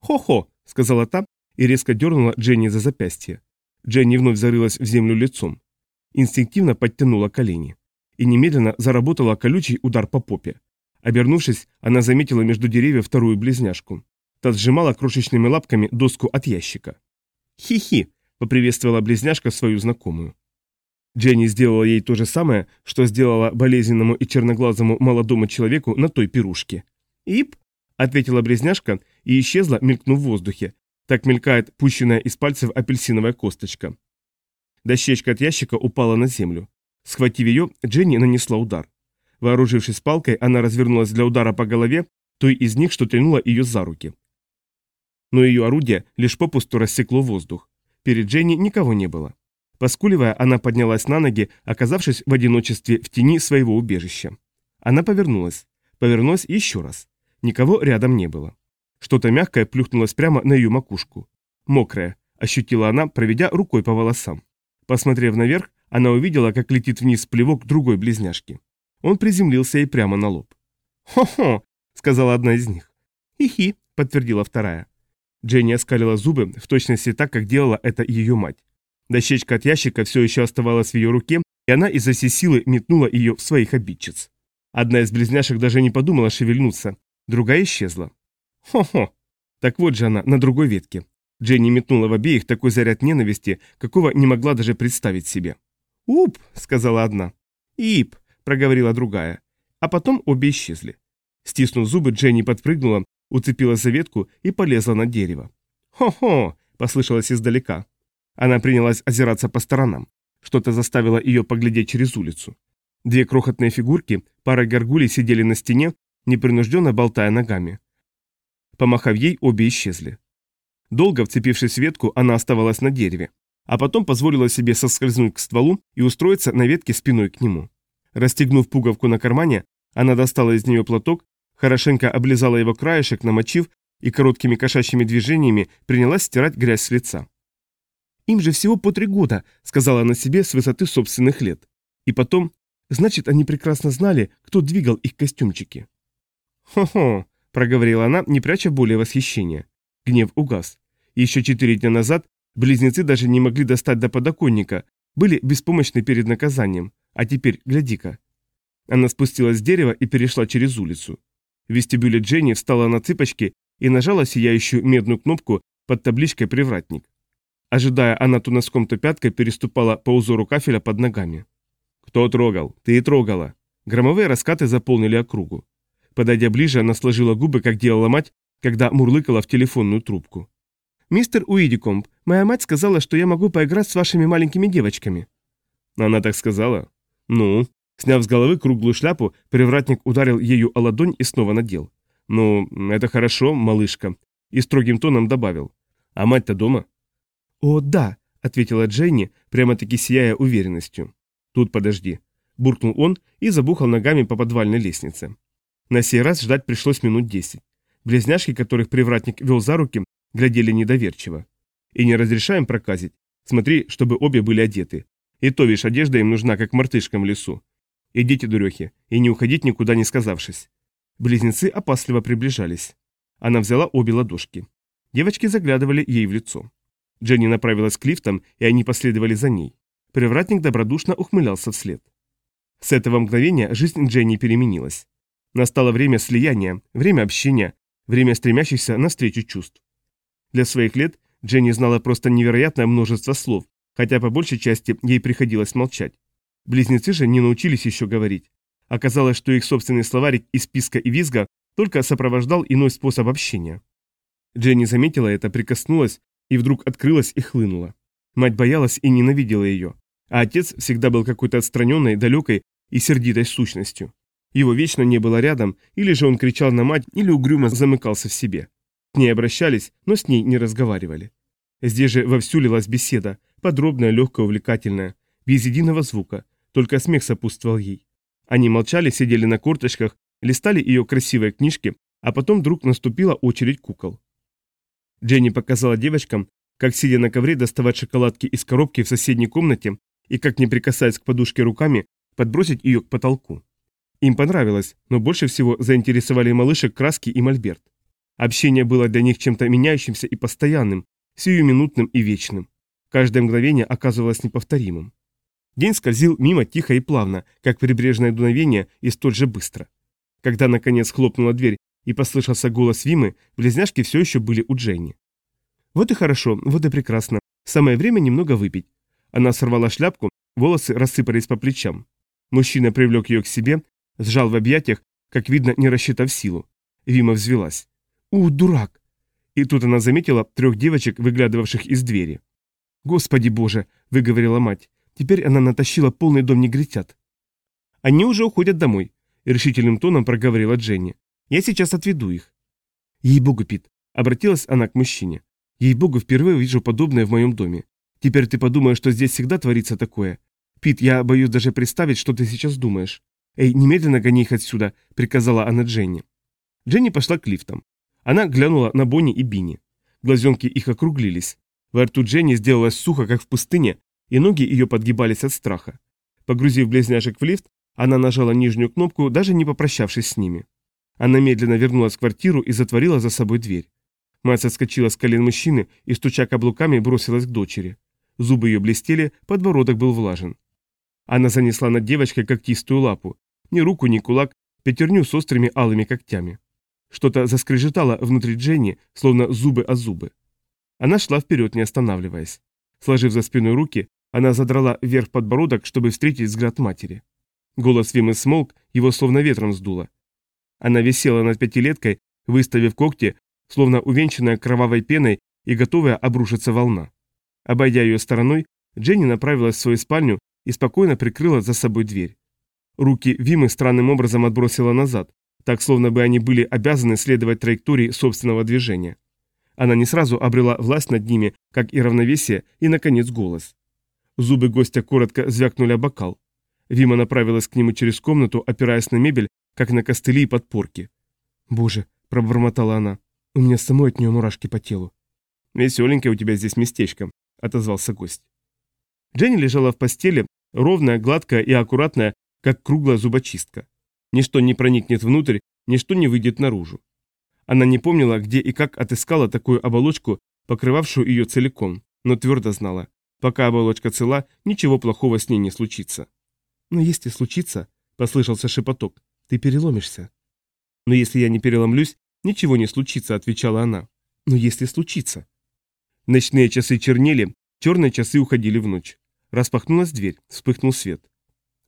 «Хо-хо!» — сказала та и резко дернула Дженни за запястье. Дженни вновь зарылась в землю лицом. Инстинктивно подтянула колени. И немедленно заработала колючий удар по попе. Обернувшись, она заметила между деревьев вторую близняшку. Та сжимала крошечными лапками доску от ящика. «Хи-хи!» — поприветствовала близняшка свою знакомую. Дженни сделала ей то же самое, что сделала болезненному и черноглазому молодому человеку на той пирушке. «Ип!» — ответила близняшка и исчезла, мелькнув в воздухе. Так мелькает пущенная из пальцев апельсиновая косточка. Дощечка от ящика упала на землю. Схватив ее, Дженни нанесла удар. Вооружившись палкой, она развернулась для удара по голове той из них, что тянула ее за руки. Но ее орудие лишь попусту рассекло воздух. Перед Дженни никого не было. Поскуливая, она поднялась на ноги, оказавшись в одиночестве в тени своего убежища. Она повернулась. Повернулась еще раз. Никого рядом не было. Что-то мягкое плюхнулось прямо на ее макушку. Мокрая, ощутила она, проведя рукой по волосам. Посмотрев наверх, она увидела, как летит вниз плевок другой близняшки. Он приземлился ей прямо на лоб. «Хо-хо!» — сказала одна из них. «Хи-хи!» — подтвердила вторая. Дженни оскалила зубы в точности так, как делала это ее мать. Дощечка от ящика все еще оставалась в ее руке, и она изо всей силы метнула ее в своих обидчиц. Одна из близняшек даже не подумала шевельнуться, другая исчезла. Хо-хо! Так вот же она, на другой ветке. Дженни метнула в обеих такой заряд ненависти, какого не могла даже представить себе. «Уп!» — сказала одна. «Ип!» — проговорила другая. А потом обе исчезли. Стиснув зубы, Дженни подпрыгнула, уцепилась за ветку и полезла на дерево. «Хо-хо!» — послышалось издалека. Она принялась озираться по сторонам. Что-то заставило ее поглядеть через улицу. Две крохотные фигурки, пара горгулей сидели на стене, непринужденно болтая ногами. Помахав ей, обе исчезли. Долго вцепившись в ветку, она оставалась на дереве, а потом позволила себе соскользнуть к стволу и устроиться на ветке спиной к нему. Расстегнув пуговку на кармане, она достала из нее платок, хорошенько облизала его краешек, намочив, и короткими кошачьими движениями принялась стирать грязь с лица. «Им же всего по три года», — сказала она себе с высоты собственных лет. И потом, значит, они прекрасно знали, кто двигал их костюмчики. «Хо-хо», — проговорила она, не пряча более восхищения. Гнев угас. Еще четыре дня назад близнецы даже не могли достать до подоконника, были беспомощны перед наказанием, а теперь, гляди-ка. Она спустилась с дерева и перешла через улицу. В вестибюле Дженни встала на цыпочки и нажала сияющую медную кнопку под табличкой «Привратник». Ожидая, она то носком, то пяткой переступала по узору кафеля под ногами. «Кто трогал? Ты и трогала!» Громовые раскаты заполнили округу. Подойдя ближе, она сложила губы, как делала мать, когда мурлыкала в телефонную трубку. «Мистер Уидикомб, моя мать сказала, что я могу поиграть с вашими маленькими девочками». Она так сказала? Ну. Сняв с головы круглую шляпу, привратник ударил ею о ладонь и снова надел. «Ну, это хорошо, малышка», и строгим тоном добавил. «А мать-то дома?» «О, да», — ответила Дженни, прямо-таки сияя уверенностью. «Тут подожди», — буркнул он и забухал ногами по подвальной лестнице. На сей раз ждать пришлось минут десять. Близняшки, которых привратник вел за руки, глядели недоверчиво. «И не разрешаем проказить. Смотри, чтобы обе были одеты. И то, видишь, одежда им нужна, как мартышкам в лесу. Идите, дурехи, и не уходить никуда не сказавшись». Близнецы опасливо приближались. Она взяла обе ладошки. Девочки заглядывали ей в лицо. Дженни направилась к лифтам, и они последовали за ней. Привратник добродушно ухмылялся вслед. С этого мгновения жизнь Дженни переменилась. Настало время слияния, время общения, время стремящихся навстречу чувств. Для своих лет Дженни знала просто невероятное множество слов, хотя по большей части ей приходилось молчать. Близнецы же не научились еще говорить. Оказалось, что их собственный словарик из списка и визга только сопровождал иной способ общения. Дженни заметила это, прикоснулась и вдруг открылась и хлынула. Мать боялась и ненавидела ее, а отец всегда был какой-то отстраненной, далекой и сердитой сущностью. Его вечно не было рядом, или же он кричал на мать, или угрюмо замыкался в себе. К ней обращались, но с ней не разговаривали. Здесь же вовсю лилась беседа, подробная, легкая, увлекательная, без единого звука, только смех сопутствовал ей. Они молчали, сидели на корточках, листали ее красивые книжки, а потом вдруг наступила очередь кукол. Дженни показала девочкам, как сидя на ковре доставать шоколадки из коробки в соседней комнате и как не прикасаясь к подушке руками, подбросить ее к потолку. Им понравилось, но больше всего заинтересовали малышек краски и мольберт. Общение было для них чем-то меняющимся и постоянным, сиюминутным и вечным. Каждое мгновение оказывалось неповторимым. День скользил мимо тихо и плавно, как прибрежное дуновение, и столь же быстро. Когда, наконец, хлопнула дверь и послышался голос Вимы, близняшки все еще были у Дженни. «Вот и хорошо, вот и прекрасно. Самое время немного выпить». Она сорвала шляпку, волосы рассыпались по плечам. Мужчина привлек ее к себе, сжал в объятиях, как видно, не рассчитав силу. Вима взвелась. «У, дурак!» И тут она заметила трех девочек, выглядывавших из двери. «Господи боже!» – выговорила мать. Теперь она натащила полный дом негритят. «Они уже уходят домой», – решительным тоном проговорила Дженни. «Я сейчас отведу их». «Ей-богу, Пит», – обратилась она к мужчине. «Ей-богу, впервые вижу подобное в моем доме. Теперь ты подумаешь, что здесь всегда творится такое. Пит, я боюсь даже представить, что ты сейчас думаешь. Эй, немедленно гони их отсюда», – приказала она Дженни. Дженни пошла к лифтам. Она глянула на Бонни и Бини. Глазенки их округлились. Во рту Дженни сделалось сухо, как в пустыне, и ноги ее подгибались от страха. Погрузив близняшек в лифт, она нажала нижнюю кнопку, даже не попрощавшись с ними. Она медленно вернулась в квартиру и затворила за собой дверь. Мать отскочила с колен мужчины и, стуча каблуками, бросилась к дочери. Зубы ее блестели, подбородок был влажен. Она занесла над девочкой когтистую лапу. Ни руку, ни кулак, пятерню с острыми алыми когтями. Что-то заскрежетало внутри Дженни, словно зубы о зубы. Она шла вперед, не останавливаясь. Сложив за спиной руки, она задрала вверх подбородок, чтобы встретить взгляд матери. Голос Вимы смолк, его словно ветром сдуло. Она висела над пятилеткой, выставив когти, словно увенчанная кровавой пеной и готовая обрушиться волна. Обойдя ее стороной, Дженни направилась в свою спальню и спокойно прикрыла за собой дверь. Руки Вимы странным образом отбросила назад, так словно бы они были обязаны следовать траектории собственного движения. Она не сразу обрела власть над ними, как и равновесие, и, наконец, голос. Зубы гостя коротко звякнули о бокал. Вима направилась к нему через комнату, опираясь на мебель, как на костыли и подпорки. «Боже», — пробормотала она, — «у меня самой от нее мурашки по телу». «Веселенькое у тебя здесь местечко», — отозвался гость. Дженни лежала в постели, ровная, гладкая и аккуратная, как круглая зубочистка. Ничто не проникнет внутрь, ничто не выйдет наружу. Она не помнила, где и как отыскала такую оболочку, покрывавшую ее целиком, но твердо знала, Пока оболочка цела, ничего плохого с ней не случится. Но если случится, послышался шепоток, ты переломишься. Но если я не переломлюсь, ничего не случится, отвечала она. Но если случится. Ночные часы чернели, черные часы уходили в ночь. Распахнулась дверь, вспыхнул свет.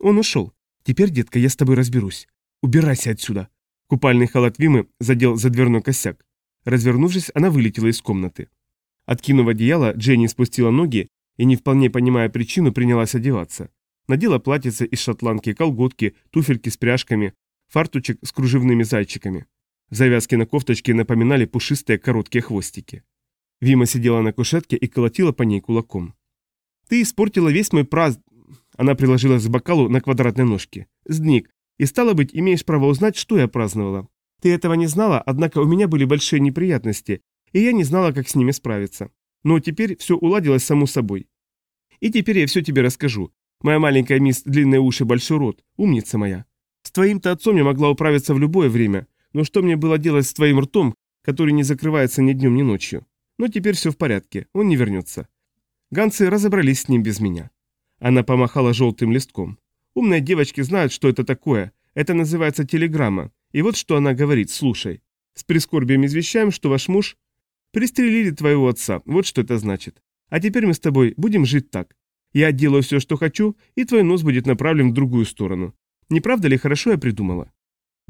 Он ушел. Теперь, детка, я с тобой разберусь. Убирайся отсюда. Купальный халат Вимы задел за дверной косяк. Развернувшись, она вылетела из комнаты. Откинув одеяло, Дженни спустила ноги и, не вполне понимая причину, принялась одеваться. Надела платьице из шотландки, колготки, туфельки с пряжками, фартучек с кружевными зайчиками. Завязки на кофточке напоминали пушистые короткие хвостики. Вима сидела на кушетке и колотила по ней кулаком. «Ты испортила весь мой праз...» Она приложилась к бокалу на квадратной ножке. «Сдник. И стало быть, имеешь право узнать, что я праздновала. Ты этого не знала, однако у меня были большие неприятности, и я не знала, как с ними справиться. Но теперь все уладилось само собой. И теперь я все тебе расскажу. Моя маленькая мисс Длинные уши, большой рот, умница моя. С твоим-то отцом я могла управиться в любое время, Но что мне было делать с твоим ртом, который не закрывается ни днем, ни ночью? Но теперь все в порядке, он не вернется. Ганцы разобрались с ним без меня. Она помахала желтым листком. Умные девочки знают, что это такое. Это называется телеграмма. И вот что она говорит, слушай. С прискорбием извещаем, что ваш муж... Пристрелили твоего отца, вот что это значит. А теперь мы с тобой будем жить так. Я делаю все, что хочу, и твой нос будет направлен в другую сторону. Не правда ли хорошо я придумала?»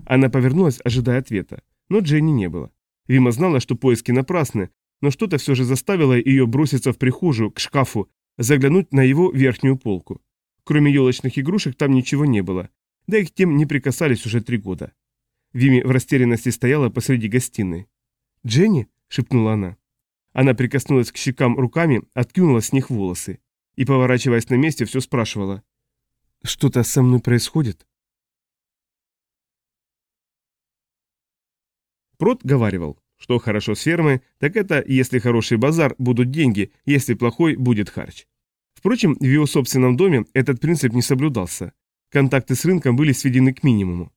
Она повернулась, ожидая ответа, но Дженни не было. Вима знала, что поиски напрасны, но что-то все же заставило ее броситься в прихожую, к шкафу, заглянуть на его верхнюю полку. Кроме елочных игрушек там ничего не было, да их тем не прикасались уже три года. Вими в растерянности стояла посреди гостиной. «Дженни?» – шепнула она. Она прикоснулась к щекам руками, откинула с них волосы и, поворачиваясь на месте, все спрашивала. «Что-то со мной происходит?» Прот говаривал, что хорошо с фермой, так это, если хороший базар, будут деньги, если плохой, будет харч. Впрочем, в его собственном доме этот принцип не соблюдался. Контакты с рынком были сведены к минимуму.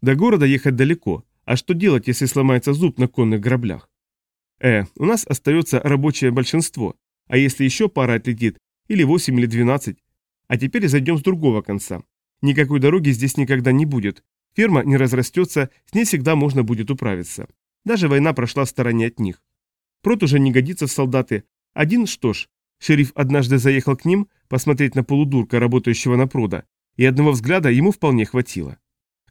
До города ехать далеко, а что делать, если сломается зуб на конных граблях? Э, у нас остается рабочее большинство, а если еще пара отлетит, или 8 или 12? А теперь зайдем с другого конца. Никакой дороги здесь никогда не будет. Ферма не разрастется, с ней всегда можно будет управиться. Даже война прошла в стороне от них. Прот уже не годится в солдаты. Один, что ж, шериф однажды заехал к ним посмотреть на полудурка, работающего на прода, и одного взгляда ему вполне хватило.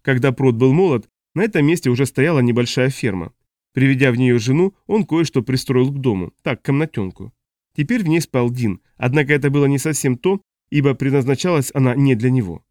Когда Прот был молод, на этом месте уже стояла небольшая ферма. Приведя в нее жену, он кое-что пристроил к дому, так, комнатенку. Теперь в ней спал Дин, однако это было не совсем то, ибо предназначалась она не для него.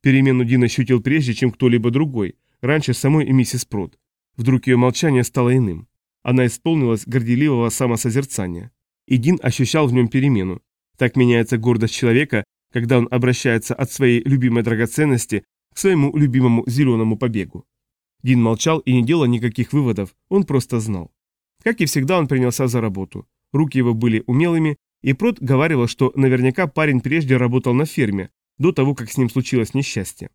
Перемену Дин ощутил прежде, чем кто-либо другой, раньше самой миссис Прот. Вдруг ее молчание стало иным. Она исполнилась горделивого самосозерцания. И Дин ощущал в нем перемену. Так меняется гордость человека, когда он обращается от своей любимой драгоценности к своему любимому зеленому побегу. Дин молчал и не делал никаких выводов, он просто знал. Как и всегда, он принялся за работу. Руки его были умелыми, и Прот говаривал, что наверняка парень прежде работал на ферме, до того, как с ним случилось несчастье.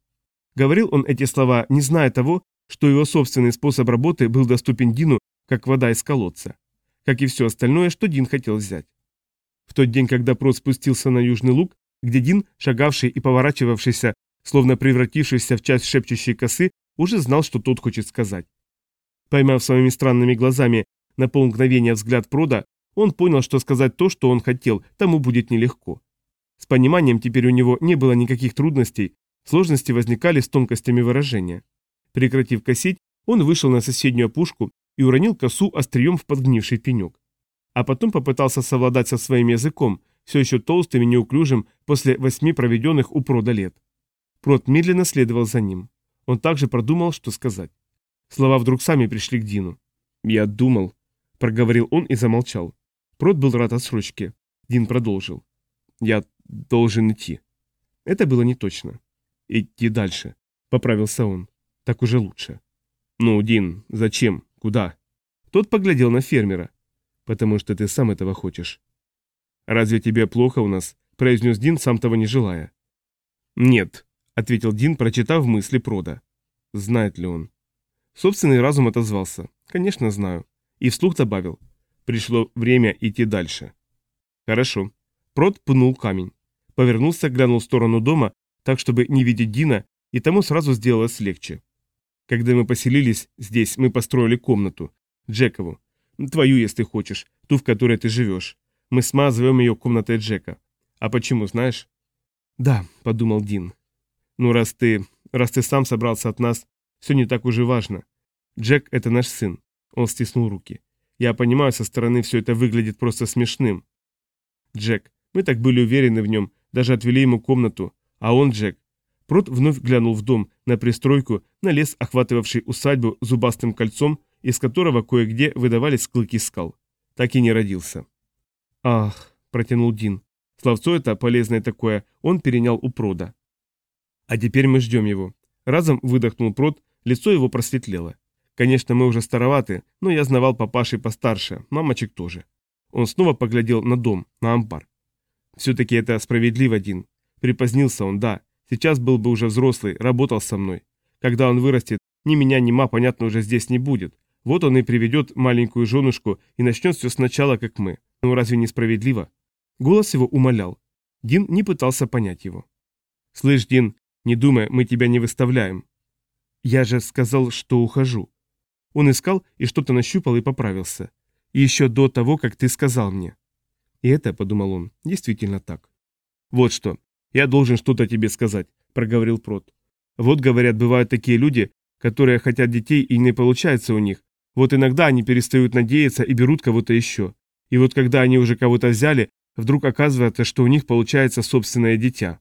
Говорил он эти слова, не зная того, что его собственный способ работы был доступен Дину, как вода из колодца. Как и все остальное, что Дин хотел взять. В тот день, когда Прот спустился на южный луг, где Дин, шагавший и поворачивавшийся словно превратившийся в часть шепчущей косы, уже знал, что тот хочет сказать. Поймав своими странными глазами на полмгновения взгляд Прода, он понял, что сказать то, что он хотел, тому будет нелегко. С пониманием теперь у него не было никаких трудностей, сложности возникали с тонкостями выражения. Прекратив косить, он вышел на соседнюю опушку и уронил косу острием в подгнивший пенек. А потом попытался совладать со своим языком, все еще толстым и неуклюжим после восьми проведенных у прода лет. Прот медленно следовал за ним. Он также продумал, что сказать. Слова вдруг сами пришли к Дину. «Я думал», — проговорил он и замолчал. Прот был рад отсрочке. Дин продолжил. «Я должен идти». Это было не точно. «Идти дальше», — поправился он. «Так уже лучше». «Ну, Дин, зачем? Куда?» Тот поглядел на фермера. «Потому что ты сам этого хочешь». «Разве тебе плохо у нас?» — произнес Дин, сам того не желая. «Нет», ответил Дин, прочитав мысли Прода. Знает ли он? Собственный разум отозвался. Конечно, знаю. И вслух добавил. Пришло время идти дальше. Хорошо. Прод пнул камень. Повернулся, глянул в сторону дома, так, чтобы не видеть Дина, и тому сразу сделалось легче. Когда мы поселились здесь, мы построили комнату. Джекову. Твою, если хочешь. Ту, в которой ты живешь. Мы смазываем ее комнатой Джека. А почему, знаешь? Да, подумал Дин. Ну, раз ты... раз ты сам собрался от нас, все не так уже важно. Джек — это наш сын. Он стиснул руки. Я понимаю, со стороны все это выглядит просто смешным. Джек. Мы так были уверены в нем, даже отвели ему комнату. А он, Джек. Прот вновь глянул в дом, на пристройку, на лес, охватывавший усадьбу зубастым кольцом, из которого кое-где выдавались клыки скал. Так и не родился. «Ах», — протянул Дин. Словцо это, полезное такое, он перенял у Прода. А теперь мы ждем его. Разом выдохнул Прот, лицо его просветлело. Конечно, мы уже староваты, но я знавал папашей постарше, мамочек тоже. Он снова поглядел на дом, на амбар. Все-таки это справедливо, Дин. Припозднился он, да. Сейчас был бы уже взрослый, работал со мной. Когда он вырастет, Ни меня, ни ма, понятно, уже здесь не будет. Вот он и приведет маленькую женушку и начнет все сначала, как мы. Ну разве несправедливо? Голос его умолял. Дин не пытался понять его. «Слышь, Дин, не думай, мы тебя не выставляем». «Я же сказал, что ухожу». Он искал и что-то нащупал и поправился. И еще до того, как ты сказал мне. И это, подумал он, действительно так. Вот что, я должен что-то тебе сказать, проговорил Прот. Вот, говорят, бывают такие люди, которые хотят детей и не получается у них. Вот иногда они перестают надеяться и берут кого-то еще. И вот когда они уже кого-то взяли, вдруг оказывается, что у них получается собственное дитя.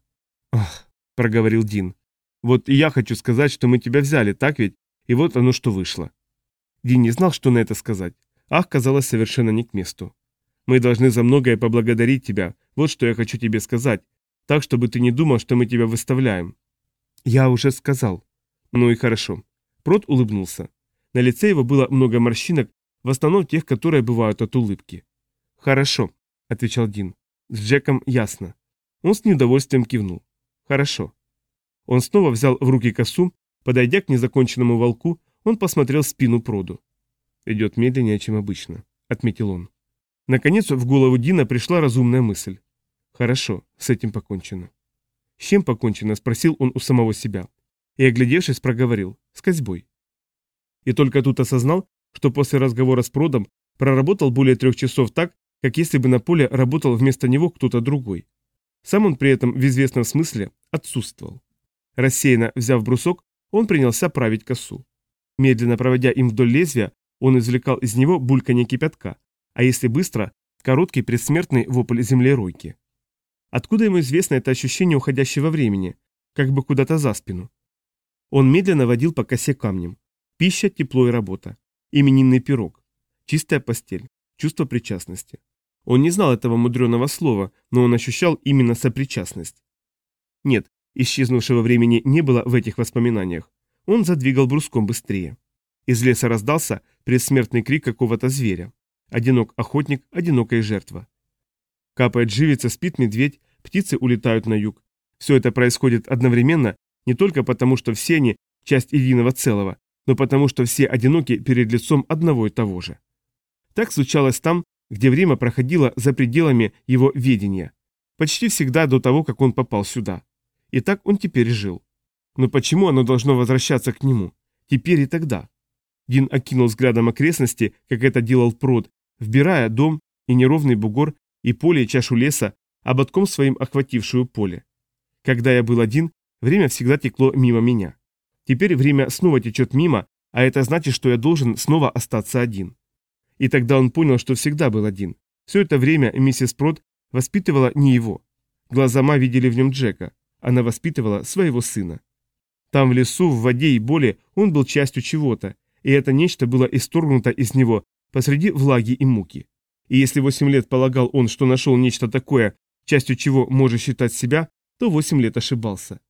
«Ах», — проговорил Дин. «Вот и я хочу сказать, что мы тебя взяли, так ведь? И вот оно что вышло». Дин не знал, что на это сказать. Ах казалось совершенно не к месту. «Мы должны за многое поблагодарить тебя. Вот что я хочу тебе сказать. Так, чтобы ты не думал, что мы тебя выставляем». «Я уже сказал». «Ну и хорошо». Прот улыбнулся. На лице его было много морщинок, в основном тех, которые бывают от улыбки. «Хорошо», — отвечал Дин. «С Джеком ясно». Он с неудовольствием кивнул. «Хорошо». Он снова взял в руки косу, подойдя к незаконченному волку, он посмотрел спину Проду. «Идет медленнее, чем обычно», — отметил он. Наконец в голову Дина пришла разумная мысль. «Хорошо, с этим покончено». «С чем покончено?» — спросил он у самого себя. И, оглядевшись, проговорил. «С козьбой». И только тут осознал, что после разговора с Продом проработал более трех часов так, как если бы на поле работал вместо него кто-то другой. Сам он при этом в известном смысле отсутствовал. Рассеянно взяв брусок, он принялся править косу. Медленно проводя им вдоль лезвия, он извлекал из него бульканье кипятка, а если быстро, короткий предсмертный вопль землеройки. Откуда ему известно это ощущение уходящего времени, как бы куда-то за спину? Он медленно водил по косе камнем. Пища, тепло и работа. Именинный пирог. Чистая постель. Чувство причастности. Он не знал этого мудреного слова, но он ощущал именно сопричастность. Нет, исчезнувшего времени не было в этих воспоминаниях. Он задвигал бруском быстрее. Из леса раздался предсмертный крик какого-то зверя. Одинок охотник, одинокая жертва. Капает живица, спит медведь, птицы улетают на юг. Все это происходит одновременно не только потому, что все они – часть единого целого, но потому, что все одиноки перед лицом одного и того же. Так случалось там, где время проходило за пределами его ведения. Почти всегда до того, как он попал сюда. И так он теперь жил. Но почему оно должно возвращаться к нему? Теперь и тогда. Дин окинул взглядом окрестности, как это делал прод, вбирая дом и неровный бугор, и поле, и чашу леса, ободком своим охватившую поле. Когда я был один, время всегда текло мимо меня. Теперь время снова течет мимо, а это значит, что я должен снова остаться один. И тогда он понял, что всегда был один. Все это время миссис Прод воспитывала не его. Глаза Ма видели в нем Джека. Она воспитывала своего сына. Там в лесу, в воде и боли он был частью чего-то, и это нечто было исторгнуто из него посреди влаги и муки. И если восемь лет полагал он, что нашел нечто такое, частью чего может считать себя, то восемь лет ошибался.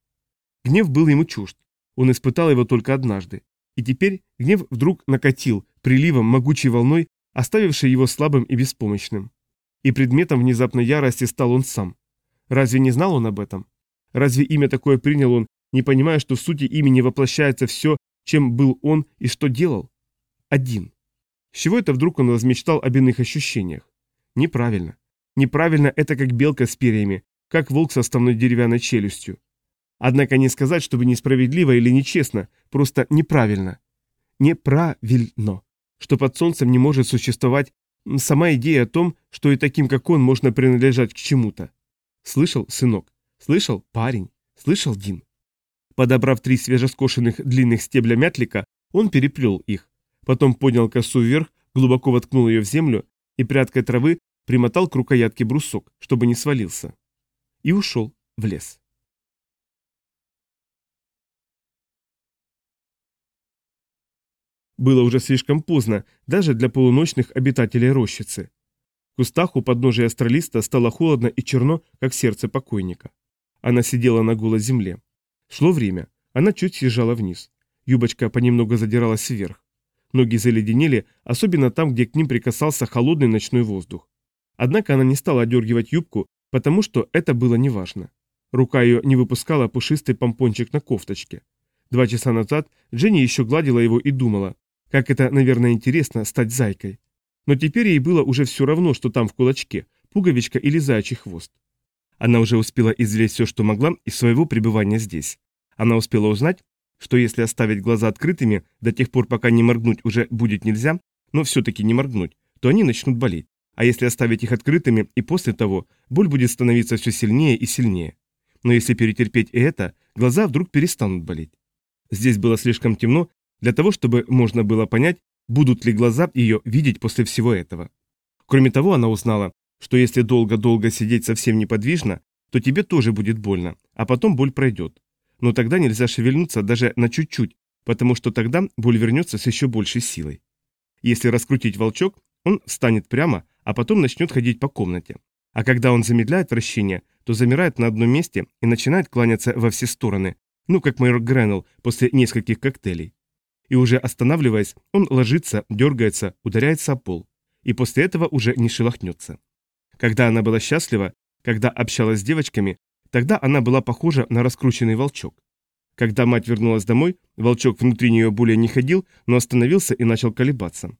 Гнев был ему чужд. Он испытал его только однажды. И теперь гнев вдруг накатил, приливом, могучей волной, оставивший его слабым и беспомощным. И предметом внезапной ярости стал он сам. Разве не знал он об этом? Разве имя такое принял он не понимая, что в сути имени воплощается все, чем был он и что делал? Один. С чего это вдруг он возмечтал об иных ощущениях? Неправильно. Неправильно это как белка с перьями, как волк с основной деревянной челюстью. Однако не сказать, чтобы несправедливо или нечестно, просто неправильно. Неправильно. Что под солнцем не может существовать сама идея о том, что и таким, как он, можно принадлежать к чему-то. Слышал, сынок? Слышал, парень? Слышал, Дин? Подобрав три свежескошенных длинных стебля мятлика, он переплел их. Потом поднял косу вверх, глубоко воткнул ее в землю и прядкой травы примотал к рукоятке брусок, чтобы не свалился. И ушел в лес. Было уже слишком поздно, даже для полуночных обитателей рощицы. В кустах у подножия астролиста стало холодно и черно, как сердце покойника. Она сидела на голой земле. Шло время. Она чуть съезжала вниз. Юбочка понемногу задиралась вверх. Ноги заледенели, особенно там, где к ним прикасался холодный ночной воздух. Однако она не стала одергивать юбку, потому что это было неважно. Рука ее не выпускала пушистый помпончик на кофточке. Два часа назад Дженни еще гладила его и думала, как это, наверное, интересно стать зайкой. Но теперь ей было уже все равно, что там в кулачке, пуговичка или заячий хвост. Она уже успела извлечь все, что могла из своего пребывания здесь. Она успела узнать, что если оставить глаза открытыми до тех пор, пока не моргнуть уже будет нельзя, но все-таки не моргнуть, то они начнут болеть. А если оставить их открытыми и после того, боль будет становиться все сильнее и сильнее. Но если перетерпеть и это, глаза вдруг перестанут болеть. Здесь было слишком темно для того, чтобы можно было понять, будут ли глаза ее видеть после всего этого. Кроме того, она узнала, что если долго-долго сидеть совсем неподвижно, то тебе тоже будет больно, а потом боль пройдет. Но тогда нельзя шевельнуться даже на чуть-чуть, потому что тогда боль вернется с еще большей силой. Если раскрутить волчок, он встанет прямо, а потом начнет ходить по комнате. А когда он замедляет вращение, то замирает на одном месте и начинает кланяться во все стороны, ну как майор Греннелл после нескольких коктейлей. И уже останавливаясь, он ложится, дергается, ударяется о пол. И после этого уже не шелохнется. Когда она была счастлива, когда общалась с девочками, тогда она была похожа на раскрученный волчок. Когда мать вернулась домой, волчок внутри нее более не ходил, но остановился и начал колебаться.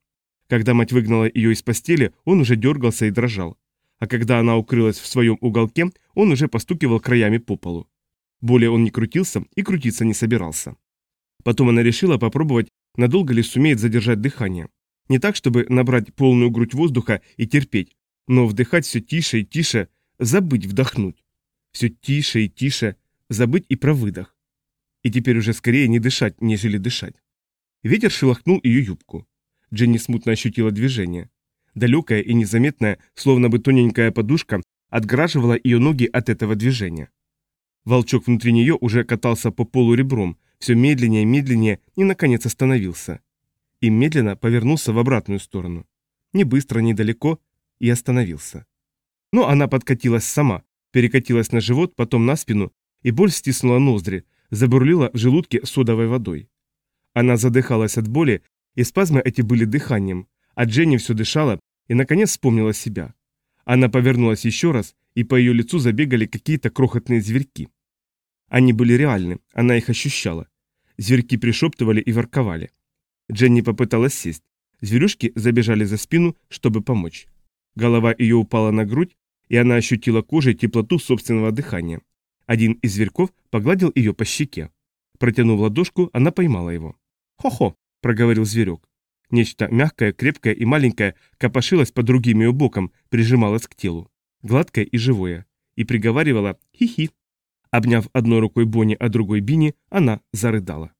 Когда мать выгнала ее из постели, он уже дергался и дрожал. А когда она укрылась в своем уголке, он уже постукивал краями по полу. Более он не крутился и крутиться не собирался. Потом она решила попробовать, надолго ли сумеет задержать дыхание. Не так, чтобы набрать полную грудь воздуха и терпеть, но вдыхать все тише и тише, забыть вдохнуть. Все тише и тише, забыть и про выдох. И теперь уже скорее не дышать, нежели дышать. Ветер шелохнул ее юбку. Дженни смутно ощутила движение. Далекая и незаметная, словно бы тоненькая подушка, отграживала ее ноги от этого движения. Волчок внутри нее уже катался по полу ребром, все медленнее и медленнее, и, наконец, остановился. И медленно повернулся в обратную сторону. Не быстро, не далеко, и остановился. Но она подкатилась сама, перекатилась на живот, потом на спину, и боль стиснула ноздри, забурлила в желудке содовой водой. Она задыхалась от боли, и спазмы эти были дыханием, а Дженни все дышала и, наконец, вспомнила себя. Она повернулась еще раз, и по ее лицу забегали какие-то крохотные зверьки. Они были реальны, она их ощущала. Зверьки пришептывали и ворковали. Дженни попыталась сесть. Зверюшки забежали за спину, чтобы помочь. Голова ее упала на грудь, и она ощутила кожей теплоту собственного дыхания. Один из зверьков погладил ее по щеке. Протянув ладошку, она поймала его. «Хо-хо», — проговорил зверек. Нечто мягкое, крепкое и маленькое копошилось под другим ее боком, прижималось к телу. Гладкое и живое. И приговаривало «хи-хи». Обняв одной рукой Бонни, а другой Бини, она зарыдала.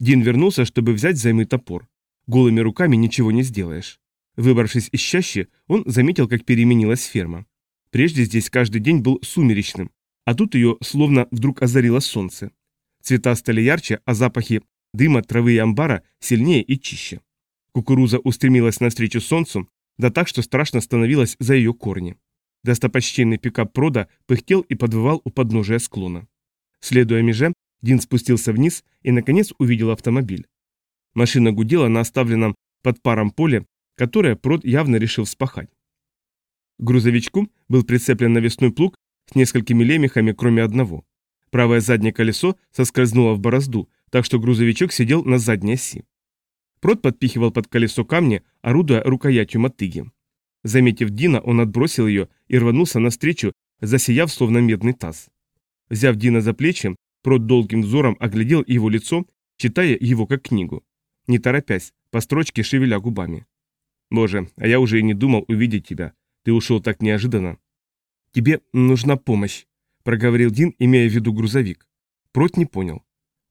Дин вернулся, чтобы взять взаймы топор. Голыми руками ничего не сделаешь. Выбравшись из чащи, он заметил, как переменилась ферма. Прежде здесь каждый день был сумеречным, а тут ее словно вдруг озарило солнце. Цвета стали ярче, а запахи дыма, травы и амбара сильнее и чище. Кукуруза устремилась навстречу солнцу, да так, что страшно становилось за ее корни. Достопочтенный пикап Прода пыхтел и подвывал у подножия склона. Следуя меже, Дин спустился вниз и, наконец, увидел автомобиль. Машина гудела на оставленном под паром поле, которое Прод явно решил вспахать. К грузовичку был прицеплен навесной плуг с несколькими лемехами, кроме одного. Правое заднее колесо соскользнуло в борозду, так что грузовичок сидел на задней оси. Прод подпихивал под колесо камни, орудуя рукоятью мотыги. Заметив Дина, он отбросил ее и рванулся навстречу, засияв словно медный таз. Взяв Дина за плечи, Прод долгим взором оглядел его лицо, читая его как книгу. Не торопясь, по строчке шевеля губами. «Боже, а я уже и не думал увидеть тебя. Ты ушел так неожиданно». «Тебе нужна помощь», — проговорил Дин, имея в виду грузовик. Прот не понял.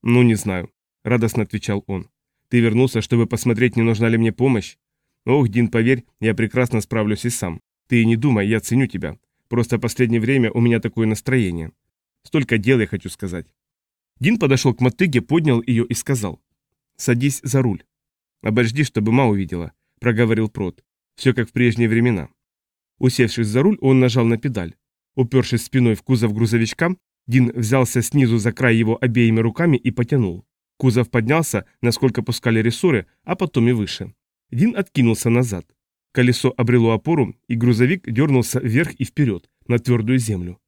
«Ну, не знаю», — радостно отвечал он. «Ты вернулся, чтобы посмотреть, не нужна ли мне помощь? Ох, Дин, поверь, я прекрасно справлюсь и сам. Ты и не думай, я ценю тебя. Просто последнее время у меня такое настроение. Столько дел, я хочу сказать. Дин подошел к мотыге, поднял ее и сказал. Садись за руль. Обожди, чтобы ма увидела, проговорил Прот. Все как в прежние времена. Усевшись за руль, он нажал на педаль. Упершись спиной в кузов грузовичка, Дин взялся снизу за край его обеими руками и потянул. Кузов поднялся, насколько пускали рессоры, а потом и выше. Дин откинулся назад. Колесо обрело опору, и грузовик дернулся вверх и вперед, на твердую землю.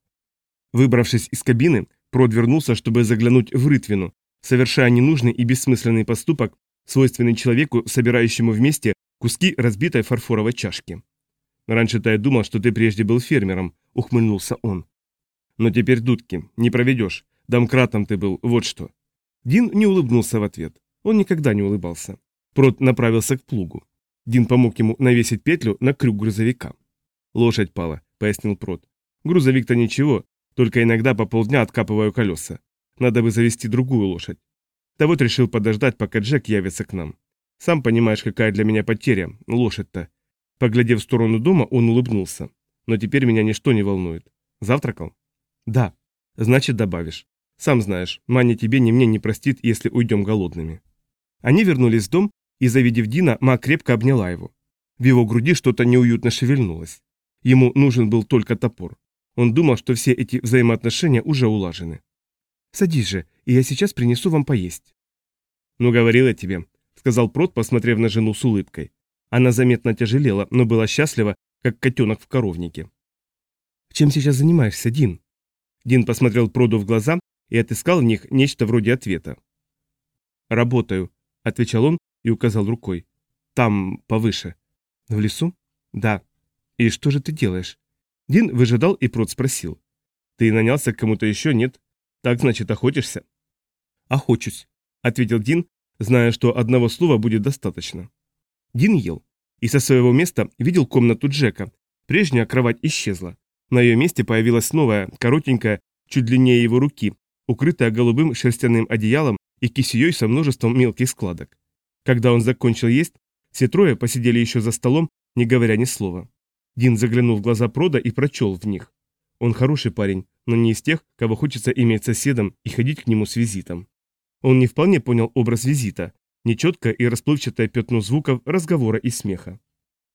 Выбравшись из кабины, Прод вернулся, чтобы заглянуть в рытвину, совершая ненужный и бессмысленный поступок, свойственный человеку, собирающему вместе куски разбитой фарфоровой чашки. «Раньше-то я думал, что ты прежде был фермером», — ухмыльнулся он. «Но теперь дудки, не проведешь. Домкратом ты был, вот что». Дин не улыбнулся в ответ. Он никогда не улыбался. Прот направился к плугу. Дин помог ему навесить петлю на крюк грузовика. «Лошадь пала», — пояснил Прот. «Грузовик-то ничего, только иногда по полдня откапываю колеса. Надо бы завести другую лошадь. Да вот решил подождать, пока Джек явится к нам. Сам понимаешь, какая для меня потеря, лошадь-то. Поглядев в сторону дома, он улыбнулся. Но теперь меня ничто не волнует. Завтракал? Да. Значит, добавишь. Сам знаешь, Маня тебе ни мне не простит, если уйдем голодными. Они вернулись в дом, и, завидев Дина, Ма крепко обняла его. В его груди что-то неуютно шевельнулось. Ему нужен был только топор. Он думал, что все эти взаимоотношения уже улажены. «Садись же, и я сейчас принесу вам поесть». «Ну, говорил я тебе», — сказал Прот, посмотрев на жену с улыбкой. Она заметно тяжелела, но была счастлива, как котенок в коровнике. «Чем сейчас занимаешься, Дин?» Дин посмотрел Проду в глаза и отыскал в них нечто вроде ответа. «Работаю», — отвечал он и указал рукой. «Там, повыше». «В лесу?» «Да». «И что же ты делаешь?» Дин выжидал, и Прот спросил. «Ты нанялся к кому-то еще, нет? Так, значит, охотишься?» «Охочусь», — ответил Дин, зная, что одного слова будет достаточно. Дин ел, и со своего места видел комнату Джека. Прежняя кровать исчезла. На ее месте появилась новая, коротенькая, чуть длиннее его руки, укрытая голубым шерстяным одеялом и кисеей со множеством мелких складок. Когда он закончил есть, все трое посидели еще за столом, не говоря ни слова. Дин заглянул в глаза Прода и прочел в них. Он хороший парень, но не из тех, кого хочется иметь соседом и ходить к нему с визитом. Он не вполне понял образ визита, нечеткое и расплывчатое пятно звуков, разговора и смеха.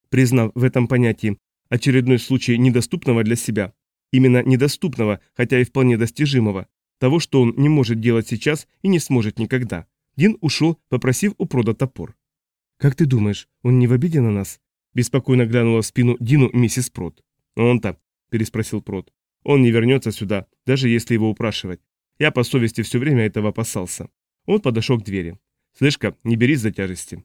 Признав в этом понятии очередной случай недоступного для себя, именно недоступного, хотя и вполне достижимого, того, что он не может делать сейчас и не сможет никогда, Дин ушел, попросив у Прода топор. «Как ты думаешь, он не в обиде на нас?» Беспокойно глянула в спину Дину миссис Прот. «Он-то?» – переспросил Прот. «Он не вернется сюда, даже если его упрашивать. Я по совести все время этого опасался». Он подошел к двери. «Слышь-ка, не берись за тяжести».